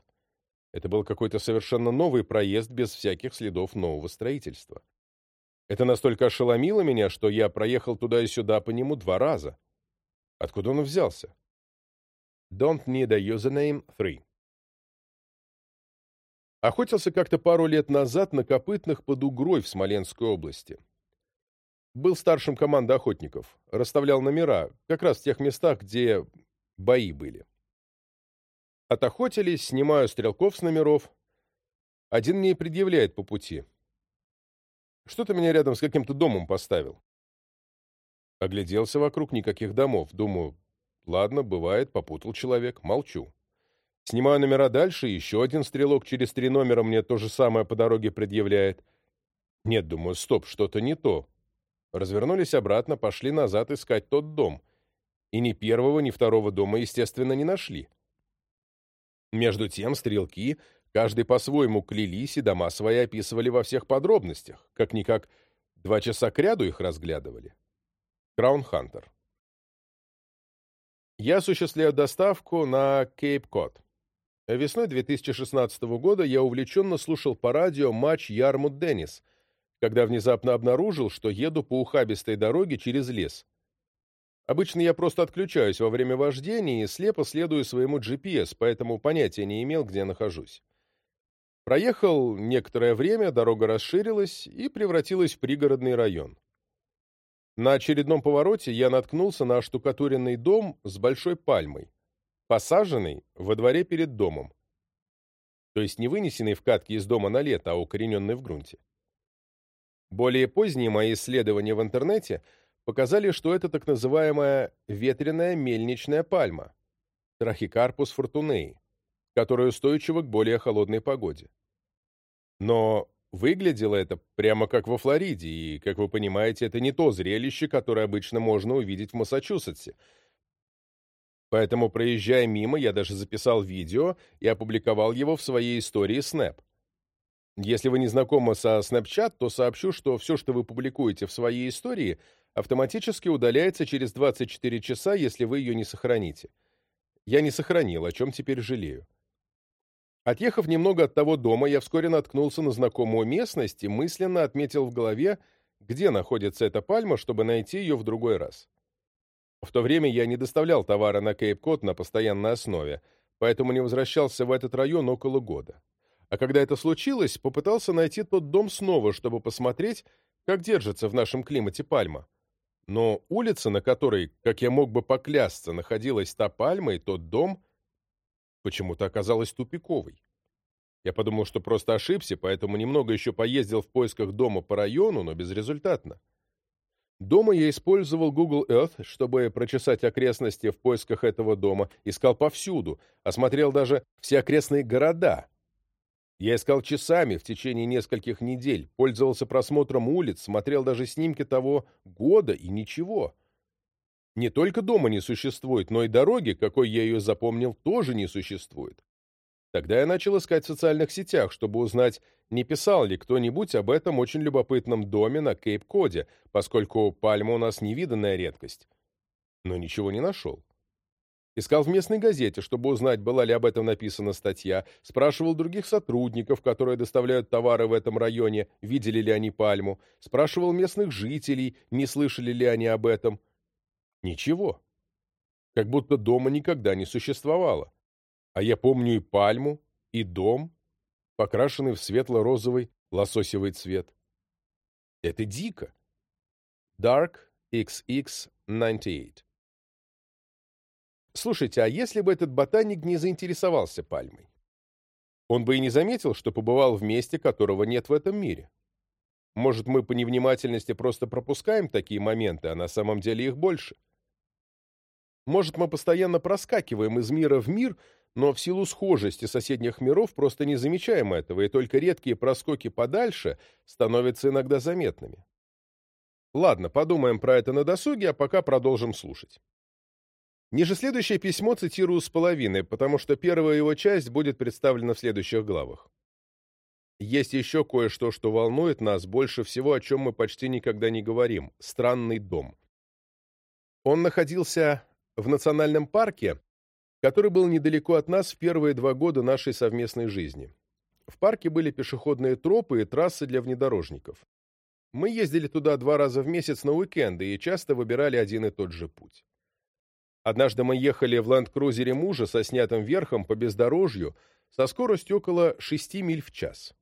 Это был какой-то совершенно новый проезд без всяких следов нового строительства. Это настолько ошеломило меня, что я проехал туда и сюда по нему два раза. Откуда он взялся? Don't need a username 3. Охотился как-то пару лет назад на копытных под Угрой в Смоленской области. Был старшим команды охотников, расставлял номера, как раз в тех местах, где бои были. Отохотились, снимаю стрелков с номеров. Один мне предъявляет по пути. Что ты меня рядом с каким-то домом поставил? Огляделся вокруг, никаких домов. Думаю, ладно, бывает, попутал человек, молчу. Снимаю номера дальше, еще один стрелок через три номера мне то же самое по дороге предъявляет. Нет, думаю, стоп, что-то не то. Развернулись обратно, пошли назад искать тот дом. И ни первого, ни второго дома, естественно, не нашли. Между тем стрелки, каждый по-своему клялись и дома свои описывали во всех подробностях, как-никак два часа кряду их разглядывали. Краун Хантер. Я осуществляю доставку на Кейп-Кот. Весной 2016 года я увлеченно слушал по радио матч Ярмут-Деннис, когда внезапно обнаружил, что еду по ухабистой дороге через лес. Обычно я просто отключаюсь во время вождения и слепо следую своему GPS, поэтому понятия не имел, где нахожусь. Проехал некоторое время, дорога расширилась и превратилась в пригородный район. На очередном повороте я наткнулся на штукатуренный дом с большой пальмой, посаженный во дворе перед домом. То есть не вынесенный в катке из дома на лето, а укорененный в грунте. Более поздние мои исследования в интернете показали, что это так называемая ветреная мельничная пальма Трахикарпус фортунеи, которая устойчива к более холодной погоде. Но выглядело это прямо как во Флориде, и, как вы понимаете, это не то зрелище, которое обычно можно увидеть в Массачусетсе. Поэтому, проезжая мимо, я даже записал видео и опубликовал его в своей истории Snap. Если вы не знакомы со Snapchat, то сообщу, что все, что вы публикуете в своей истории, автоматически удаляется через 24 часа, если вы ее не сохраните. Я не сохранил, о чем теперь жалею. Отъехав немного от того дома, я вскоре наткнулся на знакомую местность и мысленно отметил в голове, где находится эта пальма, чтобы найти ее в другой раз. В то время я не доставлял товара на Кейп-Кот на постоянной основе, поэтому не возвращался в этот район около года. А когда это случилось, попытался найти тот дом снова, чтобы посмотреть, как держится в нашем климате пальма. Но улица, на которой, как я мог бы поклясться, находилась та пальма и тот дом, почему-то оказалась тупиковой. Я подумал, что просто ошибся, поэтому немного еще поездил в поисках дома по району, но безрезультатно. Дома я использовал Google Earth, чтобы прочесать окрестности в поисках этого дома, искал повсюду, осмотрел даже все окрестные города, я искал часами в течение нескольких недель, пользовался просмотром улиц, смотрел даже снимки того года и ничего. Не только дома не существует, но и дороги, какой я ее запомнил, тоже не существует. Тогда я начал искать в социальных сетях, чтобы узнать, не писал ли кто-нибудь об этом очень любопытном доме на Кейп-Коде, поскольку пальма у нас невиданная редкость. Но ничего не нашел. Искал в местной газете, чтобы узнать, была ли об этом написана статья, спрашивал других сотрудников, которые доставляют товары в этом районе, видели ли они пальму, спрашивал местных жителей, не слышали ли они об этом. Ничего. Как будто дома никогда не существовало. А я помню и пальму, и дом, покрашенный в светло-розовый лососевый цвет. Это дико. Dark XX98 Слушайте, а если бы этот ботаник не заинтересовался пальмой? Он бы и не заметил, что побывал в месте, которого нет в этом мире. Может, мы по невнимательности просто пропускаем такие моменты, а на самом деле их больше? Может, мы постоянно проскакиваем из мира в мир, но в силу схожести соседних миров просто не замечаем этого, и только редкие проскоки подальше становятся иногда заметными. Ладно, подумаем про это на досуге, а пока продолжим слушать. Ниже следующее письмо цитирую с половины, потому что первая его часть будет представлена в следующих главах. Есть еще кое-что, что волнует нас больше всего, о чем мы почти никогда не говорим – странный дом. Он находился в национальном парке, который был недалеко от нас в первые два года нашей совместной жизни. В парке были пешеходные тропы и трассы для внедорожников. Мы ездили туда два раза в месяц на уикенды и часто выбирали один и тот же путь. Однажды мы ехали в ленд-крузере мужа со снятым верхом по бездорожью со скоростью около 6 миль в час.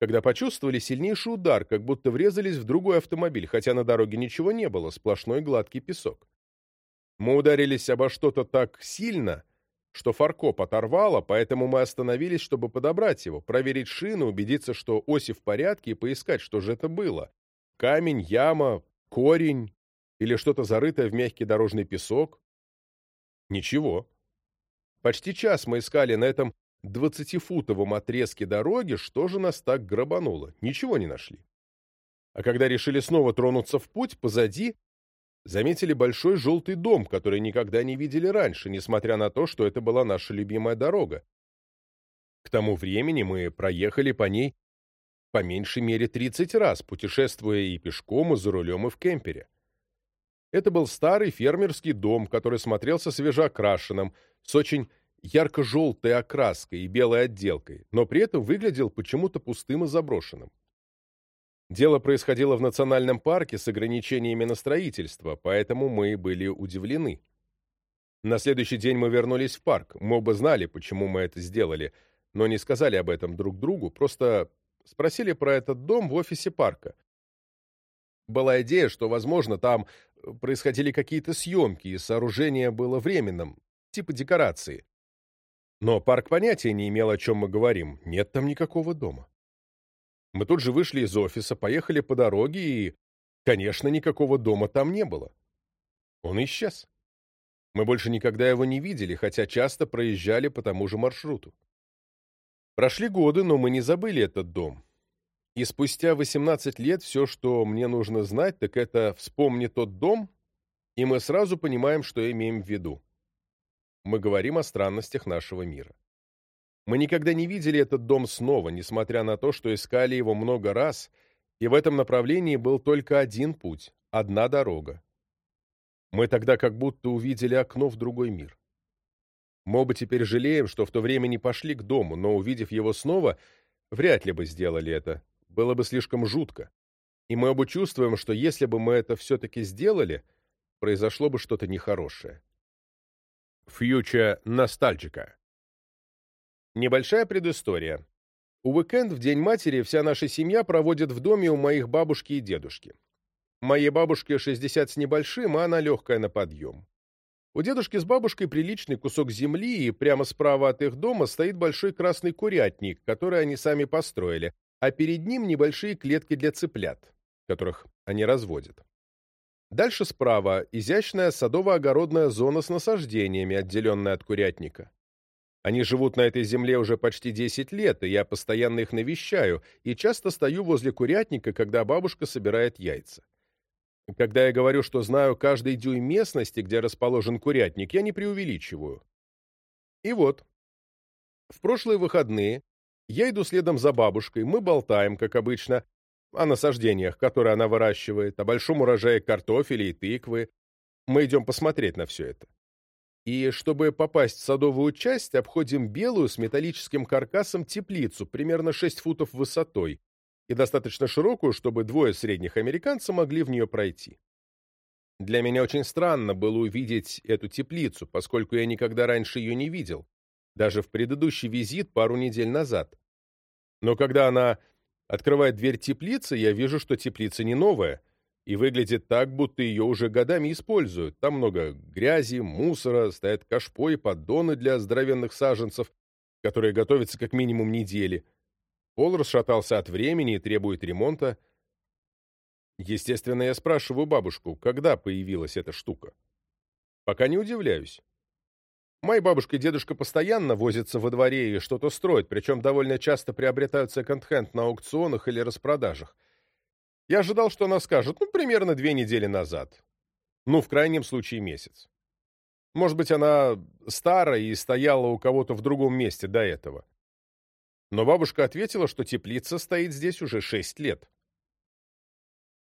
Когда почувствовали сильнейший удар, как будто врезались в другой автомобиль, хотя на дороге ничего не было, сплошной гладкий песок. Мы ударились обо что-то так сильно, что фаркоп оторвало, поэтому мы остановились, чтобы подобрать его, проверить шины, убедиться, что оси в порядке и поискать, что же это было. Камень, яма, корень или что-то зарытое в мягкий дорожный песок. Ничего. Почти час мы искали на этом двадцатифутовом отрезке дороги, что же нас так грабануло. Ничего не нашли. А когда решили снова тронуться в путь, позади заметили большой желтый дом, который никогда не видели раньше, несмотря на то, что это была наша любимая дорога. К тому времени мы проехали по ней по меньшей мере 30 раз, путешествуя и пешком, и за рулем, и в кемпере. Это был старый фермерский дом, который смотрелся свежеокрашенным, с очень ярко-желтой окраской и белой отделкой, но при этом выглядел почему-то пустым и заброшенным. Дело происходило в национальном парке с ограничениями на строительство, поэтому мы были удивлены. На следующий день мы вернулись в парк. Мы оба знали, почему мы это сделали, но не сказали об этом друг другу, просто спросили про этот дом в офисе парка. Была идея, что, возможно, там происходили какие-то съемки, и сооружение было временным, типа декорации. Но парк понятия не имел, о чем мы говорим. Нет там никакого дома. Мы тут же вышли из офиса, поехали по дороге, и, конечно, никакого дома там не было. Он исчез. Мы больше никогда его не видели, хотя часто проезжали по тому же маршруту. Прошли годы, но мы не забыли этот дом. И спустя 18 лет все, что мне нужно знать, так это «вспомни тот дом», и мы сразу понимаем, что имеем в виду. Мы говорим о странностях нашего мира. Мы никогда не видели этот дом снова, несмотря на то, что искали его много раз, и в этом направлении был только один путь, одна дорога. Мы тогда как будто увидели окно в другой мир. Мы оба теперь жалеем, что в то время не пошли к дому, но, увидев его снова, вряд ли бы сделали это. Было бы слишком жутко. И мы оба чувствуем, что если бы мы это все-таки сделали, произошло бы что-то нехорошее. Фьюча ностальджика Небольшая предыстория. У уикенд в День матери вся наша семья проводит в доме у моих бабушки и дедушки. Моей бабушке 60 с небольшим, а она легкая на подъем. У дедушки с бабушкой приличный кусок земли, и прямо справа от их дома стоит большой красный курятник, который они сами построили, а перед ним небольшие клетки для цыплят, которых они разводят. Дальше справа изящная садово-огородная зона с насаждениями, отделенная от курятника. Они живут на этой земле уже почти 10 лет, и я постоянно их навещаю, и часто стою возле курятника, когда бабушка собирает яйца. Когда я говорю, что знаю каждый дюйм местности, где расположен курятник, я не преувеличиваю. И вот, в прошлые выходные я иду следом за бабушкой, мы болтаем, как обычно, о насаждениях, которые она выращивает, о большом урожае картофеля и тыквы. Мы идем посмотреть на все это и, чтобы попасть в садовую часть, обходим белую с металлическим каркасом теплицу, примерно 6 футов высотой, и достаточно широкую, чтобы двое средних американцев могли в нее пройти. Для меня очень странно было увидеть эту теплицу, поскольку я никогда раньше ее не видел, даже в предыдущий визит пару недель назад. Но когда она открывает дверь теплицы, я вижу, что теплица не новая — и выглядит так, будто ее уже годами используют. Там много грязи, мусора, стоят кашпо и поддоны для здоровенных саженцев, которые готовятся как минимум недели. Пол расшатался от времени и требует ремонта. Естественно, я спрашиваю бабушку, когда появилась эта штука. Пока не удивляюсь. Мои бабушка и дедушка постоянно возятся во дворе и что-то строят, причем довольно часто приобретают секонд-хенд на аукционах или распродажах. Я ожидал, что она скажет, ну, примерно две недели назад. Ну, в крайнем случае, месяц. Может быть, она старая и стояла у кого-то в другом месте до этого. Но бабушка ответила, что теплица стоит здесь уже шесть лет.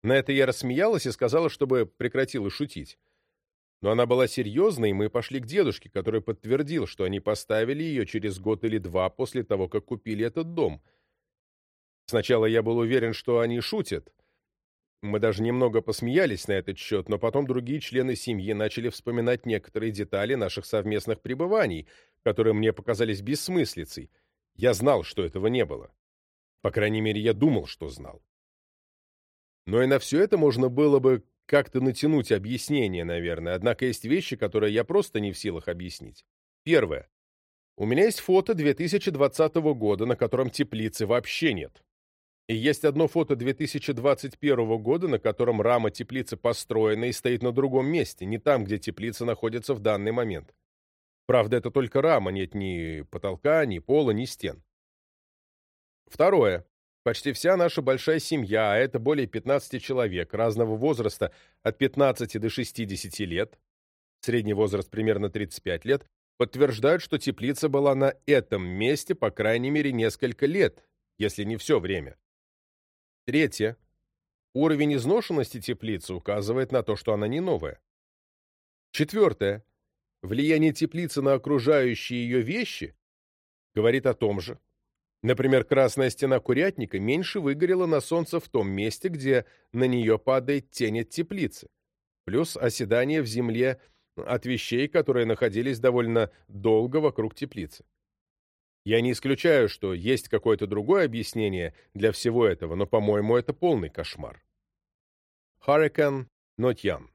На это я рассмеялась и сказала, чтобы прекратила шутить. Но она была серьезной, и мы пошли к дедушке, который подтвердил, что они поставили ее через год или два после того, как купили этот дом. Сначала я был уверен, что они шутят. Мы даже немного посмеялись на этот счет, но потом другие члены семьи начали вспоминать некоторые детали наших совместных пребываний, которые мне показались бессмыслицей. Я знал, что этого не было. По крайней мере, я думал, что знал. Но и на все это можно было бы как-то натянуть объяснение, наверное, однако есть вещи, которые я просто не в силах объяснить. Первое. У меня есть фото 2020 года, на котором теплицы вообще нет. И есть одно фото 2021 года, на котором рама теплицы построена и стоит на другом месте, не там, где теплица находится в данный момент. Правда, это только рама, нет ни потолка, ни пола, ни стен. Второе. Почти вся наша большая семья, а это более 15 человек, разного возраста от 15 до 60 лет, средний возраст примерно 35 лет, подтверждают, что теплица была на этом месте по крайней мере несколько лет, если не все время. Третье. Уровень изношенности теплицы указывает на то, что она не новая. Четвертое. Влияние теплицы на окружающие ее вещи говорит о том же. Например, красная стена курятника меньше выгорела на солнце в том месте, где на нее падает тень от теплицы, плюс оседание в земле от вещей, которые находились довольно долго вокруг теплицы. Я не исключаю, что есть какое-то другое объяснение для всего этого, но, по-моему, это полный кошмар. Not Young